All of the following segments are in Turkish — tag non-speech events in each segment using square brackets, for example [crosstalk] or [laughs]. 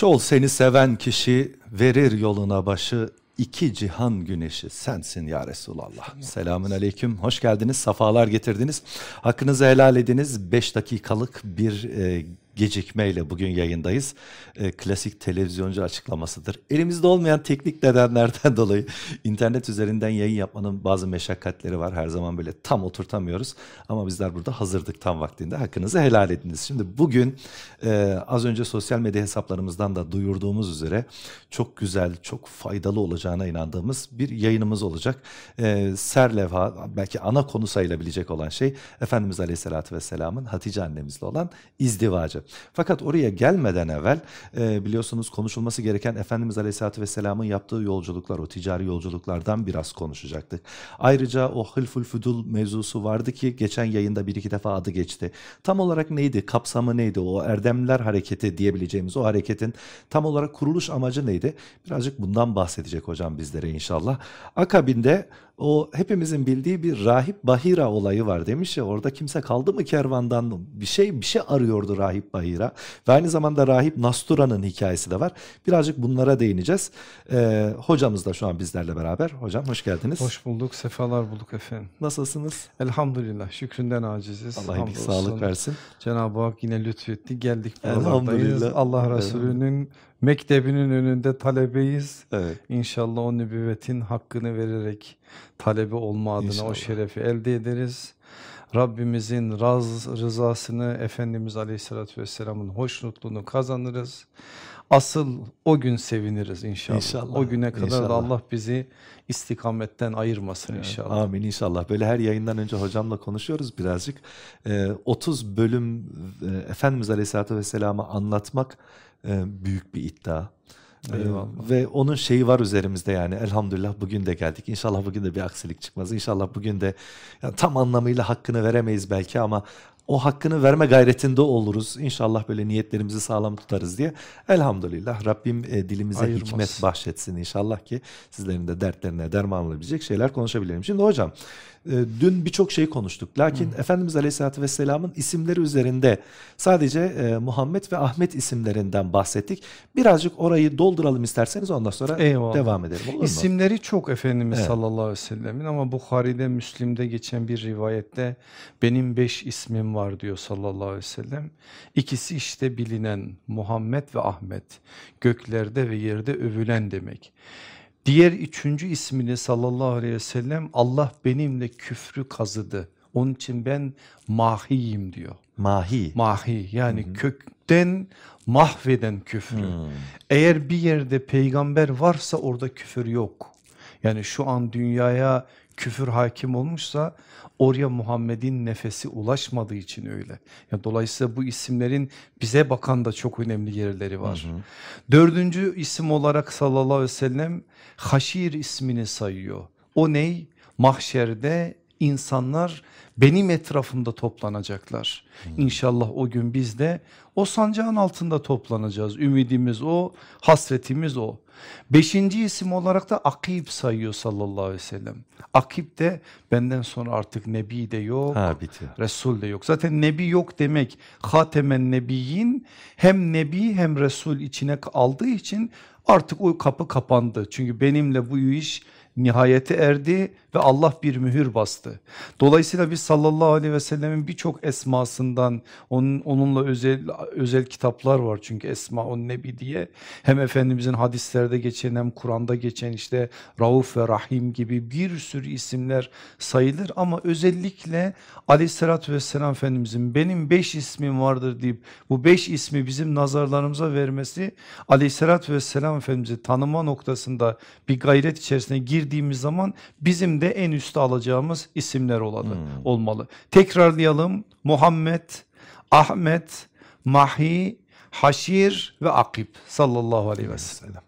Şol seni seven kişi verir yoluna başı iki cihan güneşi sensin ya Resulallah. Selamün aleyküm. Hoş geldiniz. Safalar getirdiniz. Hakkınızı helal ediniz. Beş dakikalık bir e, gecikmeyle bugün yayındayız. E, klasik televizyoncu açıklamasıdır. Elimizde olmayan teknik nedenlerden [laughs] dolayı internet üzerinden yayın yapmanın bazı meşakkatleri var. Her zaman böyle tam oturtamıyoruz. Ama bizler burada hazırdık tam vaktinde. Hakkınızı helal ediniz. Şimdi bugün e, az önce sosyal medya hesaplarımızdan da duyurduğumuz üzere çok güzel, çok faydalı olacağına inandığımız bir yayınımız olacak. E, serlevha belki ana konu sayılabilecek olan şey Efendimiz Aleyhisselatü Vesselam'ın Hatice annemizle olan izdivacı. Fakat oraya gelmeden evvel e, biliyorsunuz konuşulması gereken Efendimiz Aleyhisselatü Vesselam'ın yaptığı yolculuklar, o ticari yolculuklardan biraz konuşacaktık. Ayrıca o Hılful Füdul mevzusu vardı ki geçen yayında bir iki defa adı geçti. Tam olarak neydi, kapsamı neydi, o Erdemliler Hareketi diyebileceğimiz o hareketin tam olarak kuruluş amacı neydi? Birazcık bundan bahsedecek hocam bizlere inşallah. Akabinde o hepimizin bildiği bir rahip Bahira olayı var demiş ya orada kimse kaldı mı kervandan bir şey bir şey arıyordu rahip Bahira ve aynı zamanda rahip Nastura'nın hikayesi de var. Birazcık bunlara değineceğiz. Ee, hocamız da şu an bizlerle beraber. Hocam hoş geldiniz. Hoş bulduk, sefalar bulduk efendim. Nasılsınız? Elhamdülillah, şükründen aciziz. Allah iyilik sağlık versin. Cenab-ı Hak yine lütfetti, geldik Elhamdülillah. Allah Resulü'nün mektebinin önünde talebeyiz. Evet. İnşallah o nübüvvetin hakkını vererek talebe olma adına İnşallah. o şerefi elde ederiz. Rabbimizin raz, rızasını Efendimiz Aleyhisselatü Vesselam'ın hoşnutluğunu kazanırız. Asıl o gün seviniriz inşallah. İnşallah, O güne kadar inşallah. da Allah bizi istikametten ayırmasın inşallah. Amin inşallah. Böyle her yayından önce hocamla konuşuyoruz birazcık. Ee, 30 bölüm e, Efendimiz Aleyhisselatü Vesselam'ı anlatmak e, büyük bir iddia. Ee, Eyvallah. Ve onun şeyi var üzerimizde yani elhamdülillah bugün de geldik. İnşallah bugün de bir aksilik çıkmaz. İnşallah bugün de yani tam anlamıyla hakkını veremeyiz belki ama o hakkını verme gayretinde oluruz. İnşallah böyle niyetlerimizi sağlam tutarız diye. Elhamdülillah Rabbim e, dilimize Ayırmasın. hikmet bahşetsin inşallah ki sizlerin de dertlerine derman olabilecek şeyler konuşabilelim. Şimdi hocam e, dün birçok şey konuştuk. Lakin Efendimiz Aleyhisselatü Vesselam'ın isimleri üzerinde sadece e, Muhammed ve Ahmet isimlerinden bahsettik. Birazcık orayı dolduralım isterseniz ondan sonra Eyvallah. devam edelim. Olur mu? İsimleri çok Efendimiz Evet. sallallahu aleyhi ve sellemin ama Bukhari'de, Müslim'de geçen bir rivayette benim beş ismim var diyor sallallahu aleyhi ve sellem. İkisi işte bilinen Muhammed ve Ahmet. Göklerde ve yerde övülen demek. Diğer üçüncü ismini sallallahu aleyhi ve sellem Allah benimle küfrü kazıdı. Onun için ben mahiyim diyor. Mahi. Mahi yani kökten mahveden küfrü. Hmm. Eğer bir yerde peygamber varsa orada küfür yok. Yani şu an dünyaya küfür hakim olmuşsa oraya Muhammed'in nefesi ulaşmadığı için öyle. Ya dolayısıyla bu isimlerin bize bakan da çok önemli yerleri var. Dördüncü isim olarak sallallahu aleyhi ve sellem Haşir ismini sayıyor. O ney? Mahşerde insanlar benim etrafımda toplanacaklar. İnşallah o gün biz de o sancağın altında toplanacağız. Ümidimiz o, hasretimiz o. Beşinci isim olarak da Akib sayıyor sallallahu aleyhi ve sellem. Akib de benden sonra artık Nebi de yok. Ha bitiyor. Resul de yok. Zaten nebi yok demek hatemen nebiyin hem nebi hem resul içine aldığı için artık o kapı kapandı. Çünkü benimle bu iş nihayete erdi ve Allah bir mühür bastı. Dolayısıyla biz sallallahu aleyhi ve sellemin birçok esmasından onun, onunla özel özel kitaplar var çünkü Esma on Nebi diye hem Efendimizin hadislerde geçen hem Kur'an'da geçen işte Rauf ve Rahim gibi bir sürü isimler sayılır ama özellikle aleyhissalatü vesselam Efendimizin benim beş ismim vardır deyip bu beş ismi bizim nazarlarımıza vermesi aleyhissalatü vesselam Efendimiz'i tanıma noktasında bir gayret içerisine girdiğimiz zaman bizim de en üste alacağımız isimler olalı, olmalı. Tekrarlayalım Muhammed, Ahmet, Mahi, Haşir ve Akib sallallahu aleyhi ve sellem.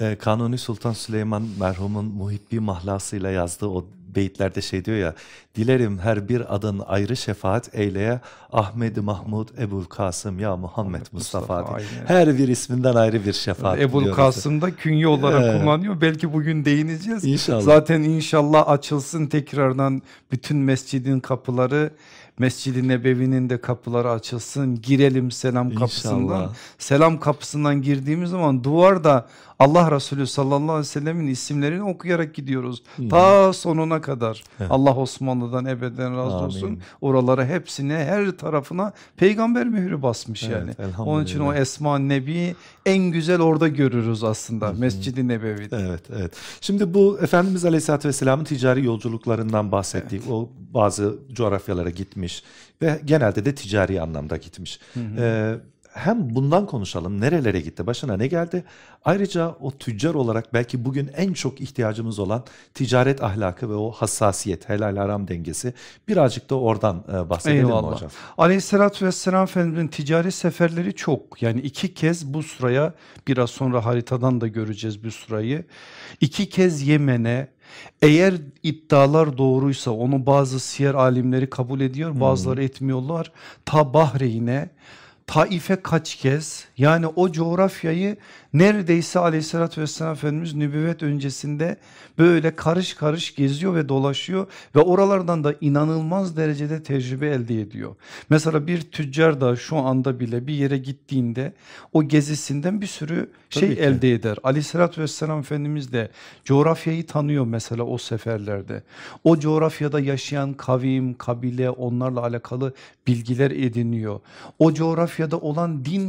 Ee, Kanuni Sultan Süleyman merhumun muhibbi mahlasıyla yazdığı o beyitlerde şey diyor ya dilerim her bir adın ayrı şefaat eyleye Ahmed Mahmud Ebul Kasım ya Muhammed Mustafa, Mustafa, her bir isminden ayrı bir şefaat Ebul. Kasım da künye olarak Evet. kullanıyor. Belki bugün değineceğiz. İnşallah. Zaten inşallah açılsın tekrardan bütün mescidin kapıları. Mescid-i Nebevi'nin de kapıları açılsın. Girelim selam kapısından. İnşallah. Selam kapısından girdiğimiz zaman duvarda Allah Resulü sallallahu aleyhi ve sellemin isimlerini okuyarak gidiyoruz. Ta sonuna kadar. Evet. Allah Osmanlı'dan ebeden razı Amin. olsun. Oralara hepsine her tarafına peygamber mührü basmış Evet, yani. Onun için o Esma Nebi en güzel orada görürüz aslında Mescid-i Nebevi'de. Evet, evet. Şimdi bu Efendimiz Aleyhisselatü Vesselam'ın ticari yolculuklarından bahsettik. O bazı coğrafyalara gitmiş ve genelde de ticari anlamda gitmiş. Ee, hem bundan konuşalım. Nerelere gitti? Başına ne geldi? Ayrıca o tüccar olarak belki bugün en çok ihtiyacımız olan ticaret ahlakı ve o hassasiyet, helal haram dengesi birazcık da oradan e, bahsedelim mi Eyvallah. hocam? Aleyhissalatü vesselam Efendimizin ticari seferleri çok. Yani iki kez bu sıraya biraz sonra haritadan da göreceğiz bu sırayı. İki kez Yemen'e eğer iddialar doğruysa onu bazı siyer alimleri kabul ediyor bazıları etmiyorlar. Ta Bahreyn'e Taif'e kaç kez yani o coğrafyayı neredeyse aleyhissalatü vesselam Efendimiz nübüvvet öncesinde böyle karış karış geziyor ve dolaşıyor ve oralardan da inanılmaz derecede tecrübe elde ediyor. Mesela bir tüccar da şu anda bile bir yere gittiğinde o gezisinden bir sürü şey Tabii ki. elde eder. Aleyhissalatü vesselam Efendimiz de coğrafyayı tanıyor mesela o seferlerde. O coğrafyada yaşayan kavim, kabile onlarla alakalı bilgiler ediniyor. O coğrafyada olan din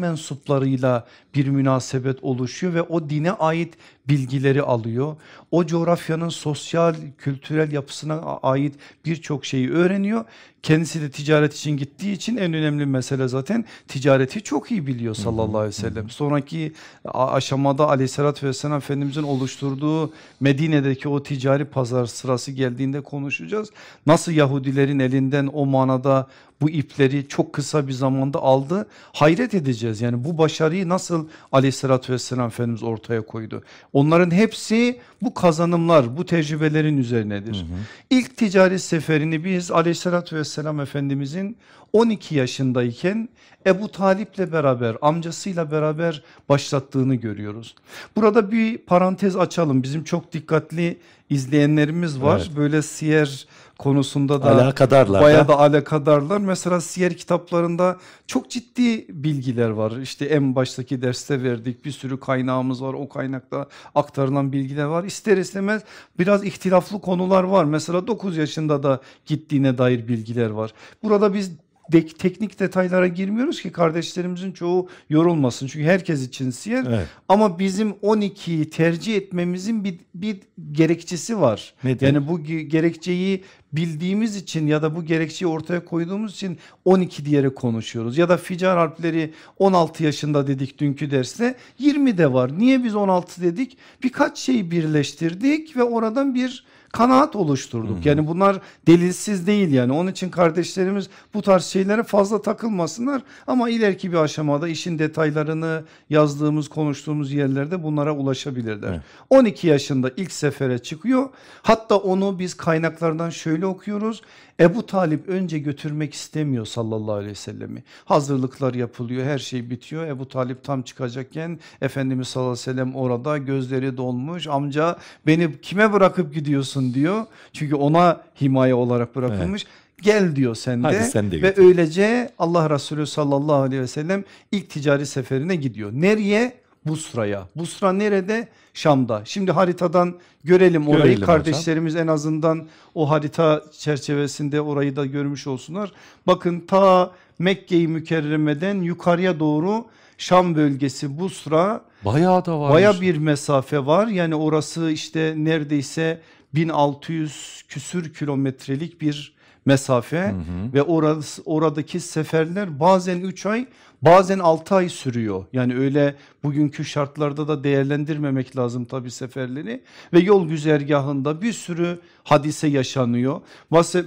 mensuplarıyla bir münasebet oluşuyor ve o dine ait bilgileri alıyor. O coğrafyanın sosyal, kültürel yapısına ait birçok şeyi öğreniyor. Kendisi de ticaret için gittiği için en önemli mesele zaten ticareti çok iyi biliyor sallallahu aleyhi ve sellem. Sonraki aşamada aleyhissalatü vesselam Efendimizin oluşturduğu Medine'deki o ticari pazar sırası geldiğinde konuşacağız. Nasıl Yahudilerin elinden o manada bu ipleri çok kısa bir zamanda aldı. Hayret edeceğiz yani bu başarıyı nasıl aleyhissalatü vesselam Efendimiz ortaya koydu. Onların hepsi bu kazanımlar bu tecrübelerin üzerinedir. İlk ticari seferini biz aleyhissalatü vesselam Efendimizin 12 yaşındayken Ebu Talip'le beraber amcasıyla beraber başlattığını görüyoruz. Burada bir parantez açalım bizim çok dikkatli izleyenlerimiz var. Evet. Böyle siyer konusunda da Alakadarlar bayağı da. da alakadarlar. Mesela siyer kitaplarında çok ciddi bilgiler var. İşte en baştaki derste verdik bir sürü kaynağımız var. O kaynakta aktarılan bilgiler var. İster istemez biraz ihtilaflı konular var. Mesela 9 yaşında da gittiğine dair bilgiler var. Burada biz de- teknik detaylara girmiyoruz ki kardeşlerimizin çoğu yorulmasın. Çünkü herkes için siyer. Evet. Ama bizim 12'yi tercih etmemizin bir, bir gerekçesi var. Nedir? Yani bu ge- gerekçeyi bildiğimiz için ya da bu gerekçeyi ortaya koyduğumuz için 12 diyerek konuşuyoruz. Ya da ficar harfleri 16 yaşında dedik dünkü derste 20 de var. Niye biz 16 dedik? Birkaç şeyi birleştirdik ve oradan bir kanaat oluşturduk. Yani bunlar delilsiz değil yani. Onun için kardeşlerimiz bu tarz şeylere fazla takılmasınlar ama ileriki bir aşamada işin detaylarını yazdığımız, konuştuğumuz yerlerde bunlara ulaşabilirler. Evet. 12 yaşında ilk sefere çıkıyor. Hatta onu biz kaynaklardan şöyle okuyoruz. Ebu Talip önce götürmek istemiyor sallallahu aleyhi ve sellemi. Hazırlıklar yapılıyor, her şey bitiyor. Ebu Talip tam çıkacakken Efendimiz sallallahu aleyhi ve sellem orada gözleri dolmuş. Amca beni kime bırakıp gidiyorsun diyor. Çünkü ona himaye olarak bırakılmış. Gel diyor sen de. Sen de Ve öylece Allah Resulü sallallahu aleyhi ve sellem ilk ticari seferine gidiyor. Nereye? Busra'ya. Busra nerede? Şam'da. Şimdi haritadan görelim orayı. Görelim hocam. Kardeşlerimiz en azından o harita çerçevesinde orayı da görmüş olsunlar. Bakın ta Mekke-i Mükerreme'den yukarıya doğru Şam bölgesi Busra Bayağı da var. baya bir mesafe var. Yani orası işte neredeyse 1600 küsür kilometrelik bir mesafe ve orası oradaki seferler bazen 3 ay bazen 6 ay sürüyor. Yani öyle bugünkü şartlarda da değerlendirmemek lazım tabi seferleri ve yol güzergahında bir sürü hadise yaşanıyor.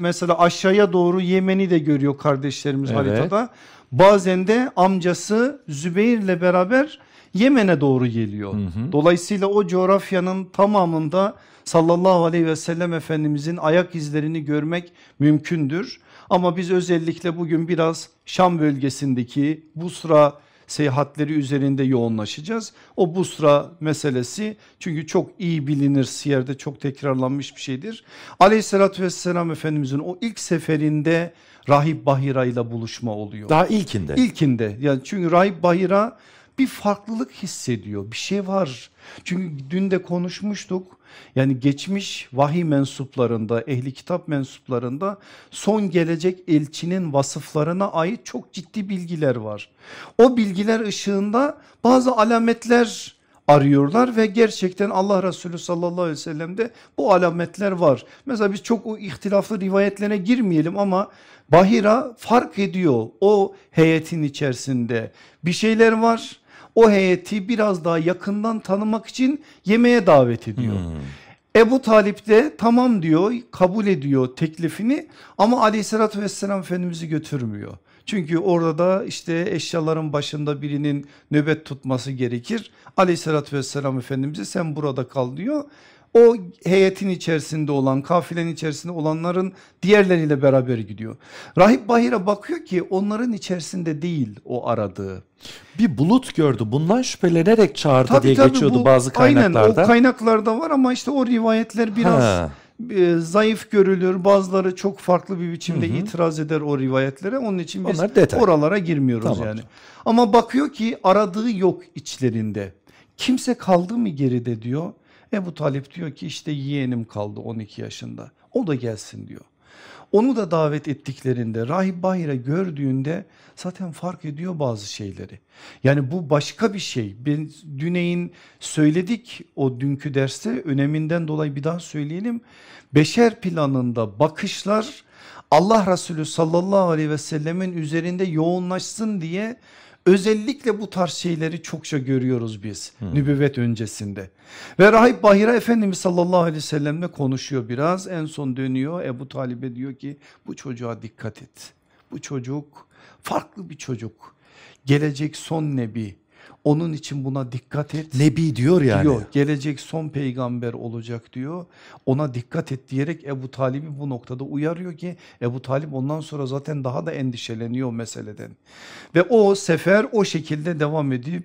Mesela aşağıya doğru Yemen'i de görüyor kardeşlerimiz Evet. haritada. Bazen de amcası Zübeyir'le beraber Yemen'e doğru geliyor. Dolayısıyla o coğrafyanın tamamında sallallahu aleyhi ve sellem Efendimizin ayak izlerini görmek mümkündür. Ama biz özellikle bugün biraz Şam bölgesindeki Busra seyahatleri üzerinde yoğunlaşacağız. O Busra meselesi çünkü çok iyi bilinir siyerde çok tekrarlanmış bir şeydir. Aleyhissalatü vesselam Efendimizin o ilk seferinde Rahip Bahira ile buluşma oluyor. Daha ilkinde. İlkinde yani çünkü Rahip Bahira bir farklılık hissediyor bir şey var. Çünkü dün de konuşmuştuk yani geçmiş vahiy mensuplarında ehli kitap mensuplarında son gelecek elçinin vasıflarına ait çok ciddi bilgiler var. O bilgiler ışığında bazı alametler arıyorlar ve gerçekten Allah Resulü sallallahu aleyhi ve sellem'de bu alametler var. Mesela biz çok o ihtilaflı rivayetlere girmeyelim ama Bahira fark ediyor o heyetin içerisinde bir şeyler var o heyeti biraz daha yakından tanımak için yemeğe davet ediyor. Hmm. Ebu Talip de tamam diyor kabul ediyor teklifini ama aleyhissalatü vesselam Efendimiz'i götürmüyor. Çünkü orada da işte eşyaların başında birinin nöbet tutması gerekir. Aleyhissalatü vesselam Efendimiz'e sen burada kal diyor o heyetin içerisinde olan kafilenin içerisinde olanların diğerleriyle beraber gidiyor. Rahip Bahir'e bakıyor ki onların içerisinde değil o aradığı. Bir bulut gördü bundan şüphelenerek çağırdı tabii, diye tabii, geçiyordu bu, bazı kaynaklarda. Aynen o kaynaklarda var ama işte o rivayetler biraz... Ha e, zayıf görülür bazıları çok farklı bir biçimde hı hı. itiraz eder o rivayetlere onun için biz oralara girmiyoruz tamam. yani. Ama bakıyor ki aradığı yok içlerinde kimse kaldı mı geride diyor Ebu Talip diyor ki işte yeğenim kaldı 12 yaşında o da gelsin diyor. Onu da davet ettiklerinde Rahip Bahire gördüğünde zaten fark ediyor bazı şeyleri. Yani bu başka bir şey. Ben Düneyin söyledik o dünkü derste öneminden dolayı bir daha söyleyelim. Beşer planında bakışlar Allah Resulü sallallahu aleyhi ve sellemin üzerinde yoğunlaşsın diye Özellikle bu tarz şeyleri çokça görüyoruz biz hmm. nübüvvet öncesinde. Ve Rahip Bahira Efendimiz sallallahu aleyhi ve sellemle konuşuyor biraz. En son dönüyor Ebu Talib'e diyor ki bu çocuğa dikkat et. Bu çocuk farklı bir çocuk. Gelecek son nebi onun için buna dikkat et. Nebi diyor yani. Diyor, gelecek son peygamber olacak diyor. Ona dikkat et diyerek Ebu Talib'i bu noktada uyarıyor ki Ebu Talip ondan sonra zaten daha da endişeleniyor meseleden. Ve o sefer o şekilde devam edip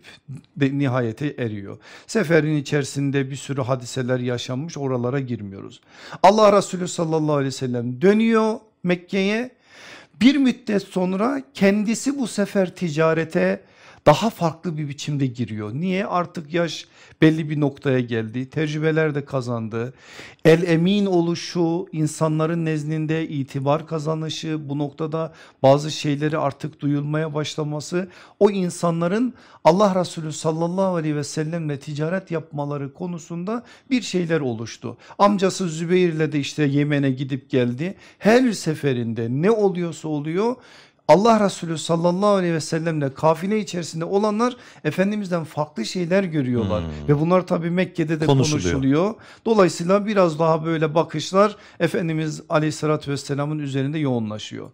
de nihayete eriyor. Seferin içerisinde bir sürü hadiseler yaşanmış oralara girmiyoruz. Allah Resulü sallallahu aleyhi ve sellem dönüyor Mekke'ye. Bir müddet sonra kendisi bu sefer ticarete daha farklı bir biçimde giriyor. Niye? Artık yaş belli bir noktaya geldi. Tecrübeler de kazandı. El emin oluşu, insanların nezdinde itibar kazanışı, bu noktada bazı şeyleri artık duyulmaya başlaması o insanların Allah Resulü sallallahu aleyhi ve sellemle ticaret yapmaları konusunda bir şeyler oluştu. Amcası Zübeyir ile de işte Yemen'e gidip geldi. Her seferinde ne oluyorsa oluyor Allah Resulü sallallahu aleyhi ve sellemle kafile içerisinde olanlar Efendimiz'den farklı şeyler görüyorlar. Hmm. Ve bunlar tabi Mekke'de de konuşuluyor. konuşuluyor. Dolayısıyla biraz daha böyle bakışlar Efendimiz aleyhissalatü vesselamın üzerinde yoğunlaşıyor.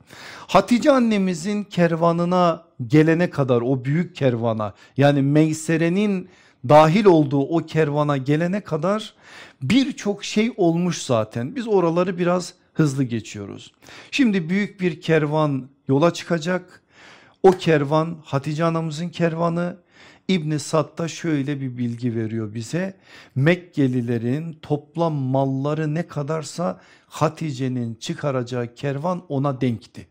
Hatice annemizin kervanına gelene kadar o büyük kervana yani Meysere'nin dahil olduğu o kervana gelene kadar birçok şey olmuş zaten. Biz oraları biraz hızlı geçiyoruz. Şimdi büyük bir kervan yola çıkacak. O kervan Hatice anamızın kervanı İbni Sad şöyle bir bilgi veriyor bize. Mekkelilerin toplam malları ne kadarsa Hatice'nin çıkaracağı kervan ona denkti.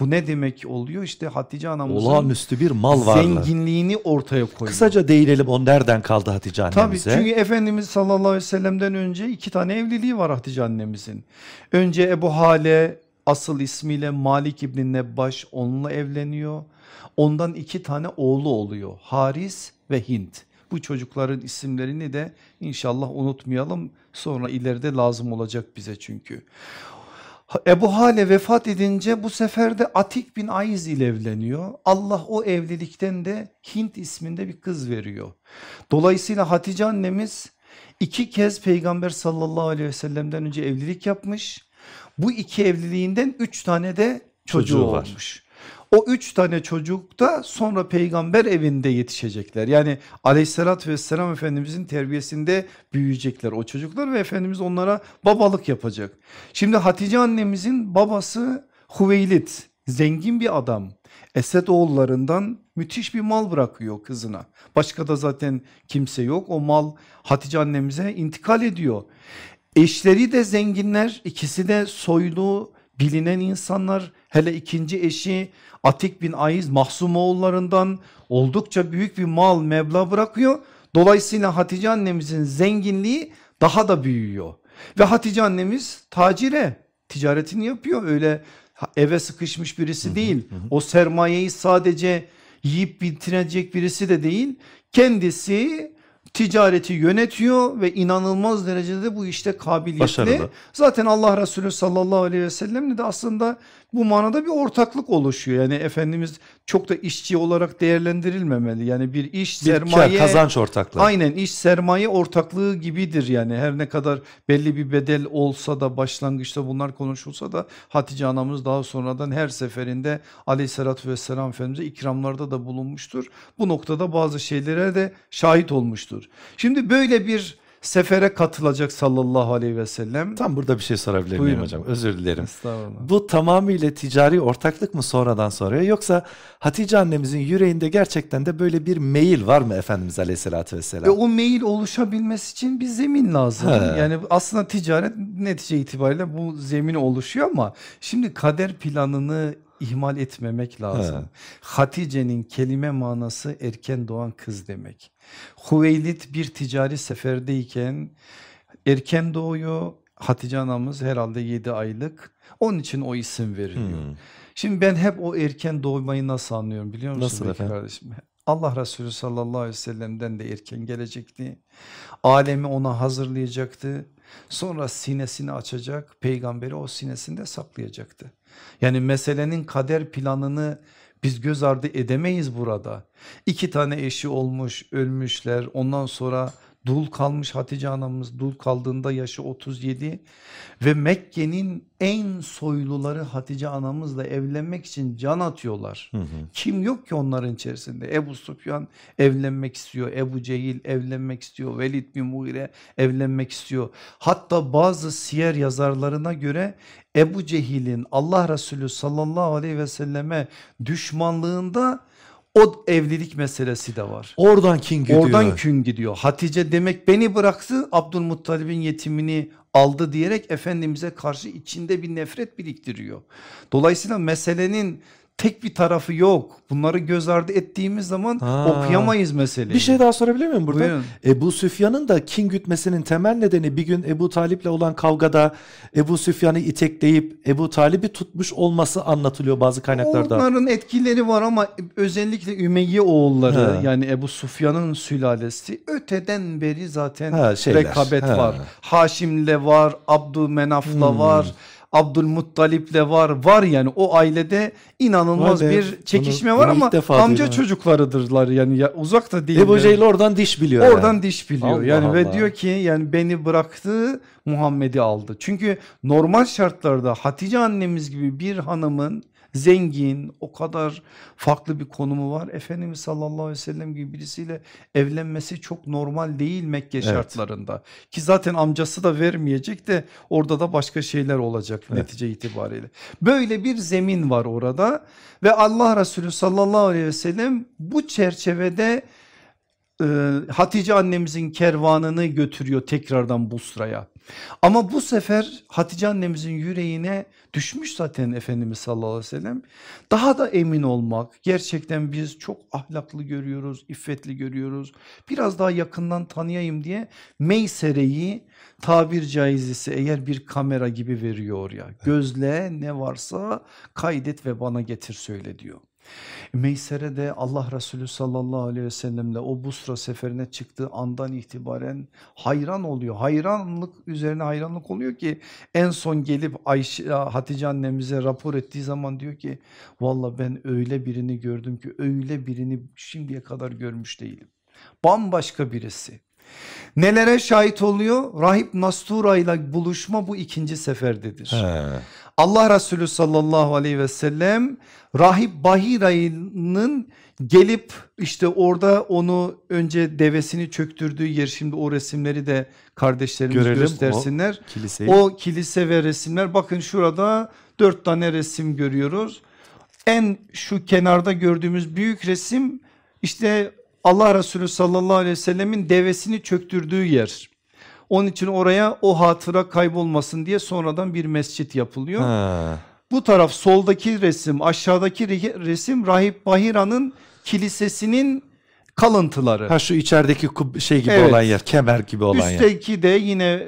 Bu ne demek oluyor? İşte Hatice anamızın olağanüstü bir mal varlığı. Zenginliğini ortaya koyuyor. Kısaca değinelim o nereden kaldı Hatice annemize? Tabii çünkü Efendimiz sallallahu aleyhi ve sellem'den önce iki tane evliliği var Hatice annemizin. Önce Ebu Hale asıl ismiyle Malik İbni Nebbaş onunla evleniyor. Ondan iki tane oğlu oluyor Haris ve Hint. Bu çocukların isimlerini de inşallah unutmayalım sonra ileride lazım olacak bize çünkü. Ebu Hale vefat edince bu sefer de Atik bin Aiz ile evleniyor. Allah o evlilikten de Hint isminde bir kız veriyor. Dolayısıyla Hatice annemiz iki kez peygamber sallallahu aleyhi ve sellem'den önce evlilik yapmış. Bu iki evliliğinden üç tane de çocuğu, çocuğu var. olmuş. O üç tane çocuk da sonra peygamber evinde yetişecekler. Yani aleyhissalatü vesselam efendimizin terbiyesinde büyüyecekler o çocuklar ve efendimiz onlara babalık yapacak. Şimdi Hatice annemizin babası Hüveylit zengin bir adam. Esed oğullarından müthiş bir mal bırakıyor kızına. Başka da zaten kimse yok. O mal Hatice annemize intikal ediyor. Eşleri de zenginler, ikisi de soylu, bilinen insanlar. Hele ikinci eşi Atik bin Aiz Mahsumoğullarından oldukça büyük bir mal meblağ bırakıyor. Dolayısıyla Hatice annemizin zenginliği daha da büyüyor. Ve Hatice annemiz tacire ticaretini yapıyor öyle eve sıkışmış birisi değil. O sermayeyi sadece yiyip bitirecek birisi de değil. Kendisi ticareti yönetiyor ve inanılmaz derecede bu işte kabiliyetli. Başarılı. Zaten Allah Resulü sallallahu aleyhi ve sellemle de aslında bu manada bir ortaklık oluşuyor. Yani Efendimiz çok da işçi olarak değerlendirilmemeli. Yani bir iş Bir sermaye kar, kazanç ortaklığı. Aynen iş sermaye ortaklığı gibidir yani her ne kadar belli bir bedel olsa da başlangıçta bunlar konuşulsa da Hatice anamız daha sonradan her seferinde aleyhissalatü vesselam Efendimiz'e ikramlarda da bulunmuştur. Bu noktada bazı şeylere de şahit olmuştur. Şimdi böyle bir sefere katılacak sallallahu aleyhi ve sellem. Tam burada bir şey sorabilir miyim hocam? Özür dilerim. Estağfurullah. Bu tamamıyla ticari ortaklık mı sonradan sonraya yoksa Hatice annemizin yüreğinde gerçekten de böyle bir meyil var mı Efendimiz Aleyhisselatü Ve Vesselam? o mail oluşabilmesi için bir zemin lazım. He. Yani aslında ticaret netice itibariyle bu zemini oluşuyor ama şimdi kader planını ihmal etmemek lazım. He. Hatice'nin kelime manası erken doğan kız demek. Hüveylid bir ticari seferdeyken erken doğuyor. Hatice anamız herhalde 7 aylık. Onun için o isim veriliyor. Hmm. Şimdi ben hep o erken doğmayı nasıl anlıyorum biliyor musun? Nasıl efendim? Kardeşim? Allah Resulü sallallahu aleyhi ve sellem'den de erken gelecekti. Alemi ona hazırlayacaktı. Sonra sinesini açacak. Peygamberi o sinesinde saklayacaktı. Yani meselenin kader planını biz göz ardı edemeyiz burada. İki tane eşi olmuş, ölmüşler. Ondan sonra dul kalmış Hatice anamız dul kaldığında yaşı 37 ve Mekke'nin en soyluları Hatice anamızla evlenmek için can atıyorlar. Hı hı. Kim yok ki onların içerisinde? Ebu Sufyan evlenmek istiyor. Ebu Cehil evlenmek istiyor. Velid bin Mughire evlenmek istiyor. Hatta bazı siyer yazarlarına göre Ebu Cehil'in Allah Resulü sallallahu aleyhi ve selleme düşmanlığında o evlilik meselesi de var. Oradan kin gidiyor. Oradan kün gidiyor. Hatice demek beni bıraktı Abdülmuttalib'in yetimini aldı diyerek Efendimiz'e karşı içinde bir nefret biriktiriyor. Dolayısıyla meselenin tek bir tarafı yok. Bunları göz ardı ettiğimiz zaman Ha. okuyamayız meseleyi. Bir şey daha sorabilir miyim burada? Buyurun. Ebu Süfyan'ın da kin gütmesinin temel nedeni bir gün Ebu Talip'le olan kavgada Ebu Süfyan'ı itekleyip Ebu Talip'i tutmuş olması anlatılıyor bazı kaynaklarda. Onların etkileri var ama özellikle Ümeyye oğulları He. yani Ebu Sufyan'ın sülalesi öteden beri zaten Ha, şeyler. rekabet He. var. Haşim'le var, Abdülmenaf'la Hmm. var. Abdülmuttalip'le var var yani o ailede inanılmaz Vay be, bir çekişme bunu- var ama defa amca duydum. çocuklarıdırlar yani ya, uzak da değil. Ebu Cehil oradan diş biliyor. Oradan yani. diş biliyor. Allah yani ve Allah. diyor ki yani beni bıraktı Muhammed'i aldı. Çünkü normal şartlarda Hatice annemiz gibi bir hanımın zengin o kadar farklı bir konumu var. Efendimiz sallallahu aleyhi ve sellem gibi birisiyle evlenmesi çok normal değil Mekke Evet. şartlarında. Ki zaten amcası da vermeyecek de orada da başka şeyler olacak Evet. netice itibariyle. Böyle bir zemin var orada ve Allah Resulü sallallahu aleyhi ve sellem bu çerçevede Hatice annemizin kervanını götürüyor tekrardan Busra'ya. Ama bu sefer Hatice annemizin yüreğine düşmüş zaten Efendimiz sallallahu aleyhi ve sellem. Daha da emin olmak gerçekten biz çok ahlaklı görüyoruz, iffetli görüyoruz. Biraz daha yakından tanıyayım diye Meysere'yi tabir caizse eğer bir kamera gibi veriyor oraya. Gözle ne varsa kaydet ve bana getir söyle diyor. Meysere de Allah Resulü sallallahu aleyhi ve sellemle o Busra seferine çıktığı andan itibaren hayran oluyor. Hayranlık üzerine hayranlık oluyor ki en son gelip Ayşe Hatice annemize rapor ettiği zaman diyor ki valla ben öyle birini gördüm ki öyle birini şimdiye kadar görmüş değilim. Bambaşka birisi. Nelere şahit oluyor? Rahip Nastura ile buluşma bu ikinci seferdedir. He. Allah Resulü sallallahu aleyhi ve sellem Rahip Bahira'nın gelip işte orada onu önce devesini çöktürdüğü yer şimdi o resimleri de kardeşlerimiz Görelim göstersinler. o kiliseyi. O kilise ve resimler bakın şurada dört tane resim görüyoruz. En şu kenarda gördüğümüz büyük resim işte Allah Resulü sallallahu aleyhi ve sellemin devesini çöktürdüğü yer. Onun için oraya o hatıra kaybolmasın diye sonradan bir mescit yapılıyor. Ha. Bu taraf soldaki resim aşağıdaki resim Rahip Bahira'nın kilisesinin kalıntıları. Ha şu içerideki şey gibi Evet. olan yer, kemer gibi olan yer. Üstteki de yine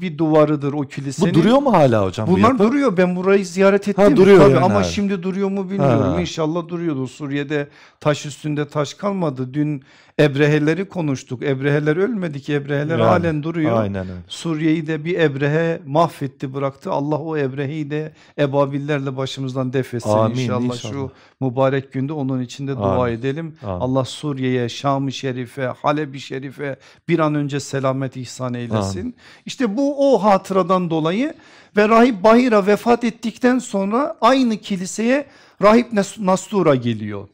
bir duvarıdır o kilisenin. Bu duruyor mu hala hocam? bu Bunlar yapı? duruyor ben burayı ziyaret ettim. Ha, duruyor Tabii yani ama hala. şimdi duruyor mu bilmiyorum. Ha. İnşallah duruyordu. Suriye'de taş üstünde taş kalmadı. Dün Ebreheleri konuştuk. Ebreheler ölmedi ki Ebreheler Yani, halen duruyor. Aynen öyle. Suriye'yi de bir Ebrehe mahvetti bıraktı. Allah o Ebrehe'yi de ebabillerle başımızdan def etsin Amin, inşallah. inşallah. Şu mübarek günde onun için de dua Amin. edelim. Amin. Allah Suriye'ye, Şam-ı Şerife, Halep-i Şerife bir an önce selamet ihsan eylesin. Amin. İşte bu o hatıradan dolayı ve Rahip Bahira vefat ettikten sonra aynı kiliseye Rahip Nas- Nastura geliyor.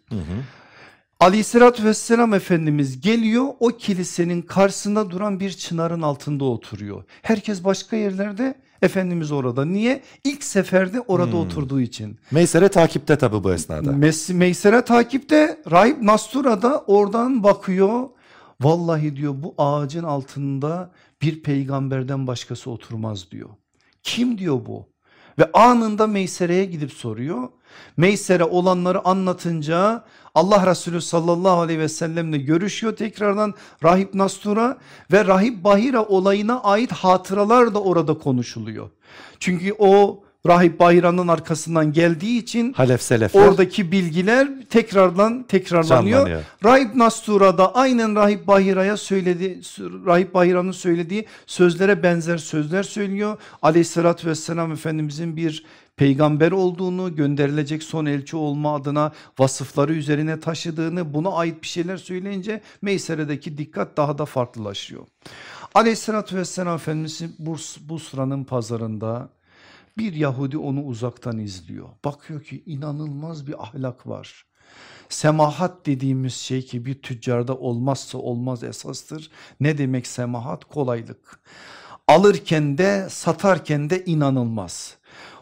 Aleyhissalatü vesselam Efendimiz geliyor o kilisenin karşısında duran bir çınarın altında oturuyor. Herkes başka yerlerde Efendimiz orada. Niye? İlk seferde orada oturduğu için. Meysere takipte tabi bu esnada. Mes- Meysere takipte Rahip Nastura da oradan bakıyor. Vallahi diyor bu ağacın altında bir peygamberden başkası oturmaz diyor. Kim diyor bu? Ve anında Meysere'ye gidip soruyor. Meysere olanları anlatınca Allah Resulü sallallahu aleyhi ve sellemle görüşüyor tekrardan Rahip Nastura ve Rahip Bahira olayına ait hatıralar da orada konuşuluyor. Çünkü o Rahip Bahira'nın arkasından geldiği için Halef selefler. Oradaki bilgiler tekrardan tekrarlanıyor. Canlanıyor. Rahip Nastura da aynen Rahip Bahira'ya söyledi Rahip Bahira'nın söylediği sözlere benzer sözler söylüyor. Aleyhissalatü vesselam Efendimizin bir peygamber olduğunu gönderilecek son elçi olma adına vasıfları üzerine taşıdığını buna ait bir şeyler söyleyince Meysere'deki dikkat daha da farklılaşıyor. Aleyhissalatü vesselam Efendimiz Bus, Busra'nın pazarında bir Yahudi onu uzaktan izliyor. Bakıyor ki inanılmaz bir ahlak var. Semahat dediğimiz şey ki bir tüccarda olmazsa olmaz esastır. Ne demek semahat? Kolaylık. Alırken de satarken de inanılmaz.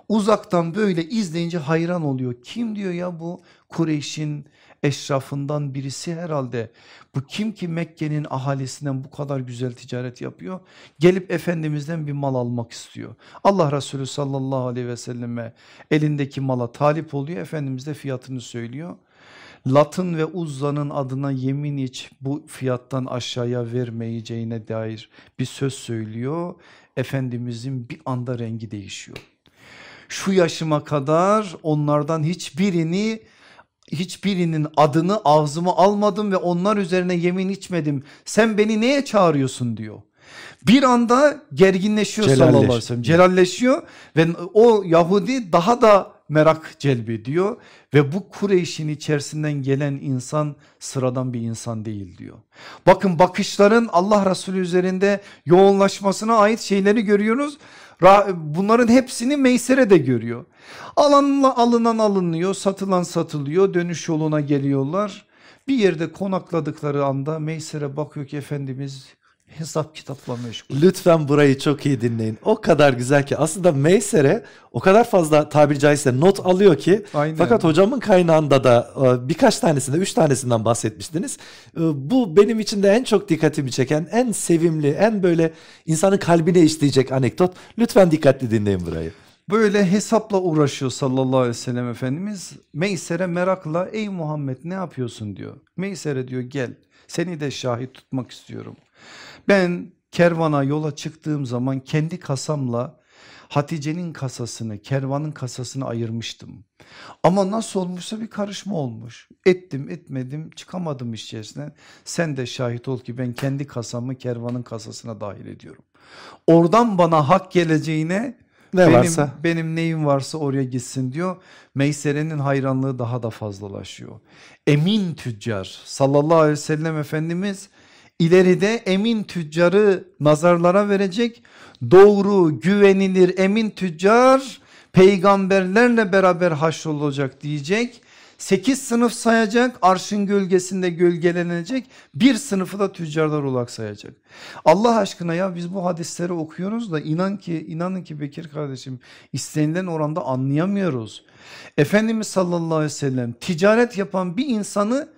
Uzaktan böyle izleyince hayran oluyor. Kim diyor ya bu Kureyş'in eşrafından birisi herhalde. Bu kim ki Mekke'nin ahalisinden bu kadar güzel ticaret yapıyor? Gelip Efendimiz'den bir mal almak istiyor. Allah Resulü sallallahu aleyhi ve selleme elindeki mala talip oluyor. Efendimiz de fiyatını söylüyor. Lat'ın ve Uzza'nın adına yemin iç bu fiyattan aşağıya vermeyeceğine dair bir söz söylüyor. Efendimizin bir anda rengi değişiyor. Şu yaşıma kadar onlardan hiçbirini hiçbirinin adını ağzıma almadım ve onlar üzerine yemin içmedim. Sen beni neye çağırıyorsun diyor. Bir anda gerginleşiyor Celalleş- sallallahu aleyhi ve sellem. Celalleşiyor ve o Yahudi daha da merak celbediyor ve bu Kureyş'in içerisinden gelen insan sıradan bir insan değil diyor. Bakın bakışların Allah Resulü üzerinde yoğunlaşmasına ait şeyleri görüyoruz. Bunların hepsini Meysere de görüyor. Alanla alınan alınıyor, satılan satılıyor, dönüş yoluna geliyorlar. Bir yerde konakladıkları anda Meysere bakıyor ki Efendimiz hesap kitapla meşgul. Lütfen burayı çok iyi dinleyin. O kadar güzel ki aslında Meysere o kadar fazla tabiri caizse not alıyor ki Aynen. fakat hocamın kaynağında da e, birkaç tanesinde üç tanesinden bahsetmiştiniz. E, Bu benim için de en çok dikkatimi çeken en sevimli en böyle insanın kalbine işleyecek anekdot. Lütfen dikkatli dinleyin burayı. Böyle hesapla uğraşıyor sallallahu aleyhi ve sellem Efendimiz. Meysere merakla ey Muhammed ne yapıyorsun diyor. Meysere diyor gel seni de şahit tutmak istiyorum. Ben kervana yola çıktığım zaman kendi kasamla Hatice'nin kasasını kervanın kasasını ayırmıştım. Ama nasıl olmuşsa bir karışma olmuş. Ettim etmedim çıkamadım iş içerisinden. Sen de şahit ol ki ben kendi kasamı kervanın kasasına dahil ediyorum. Oradan bana hak geleceğine Ne benim, varsa. benim neyim varsa oraya gitsin diyor. Meysere'nin hayranlığı daha da fazlalaşıyor. Emin tüccar sallallahu aleyhi ve sellem Efendimiz ileride emin tüccarı nazarlara verecek. Doğru güvenilir emin tüccar peygamberlerle beraber haşrolacak diyecek. Sekiz sınıf sayacak arşın gölgesinde gölgelenecek bir sınıfı da tüccarlar olarak sayacak. Allah aşkına ya biz bu hadisleri okuyoruz da inan ki inanın ki Bekir kardeşim istenilen oranda anlayamıyoruz. Efendimiz sallallahu aleyhi ve sellem ticaret yapan bir insanı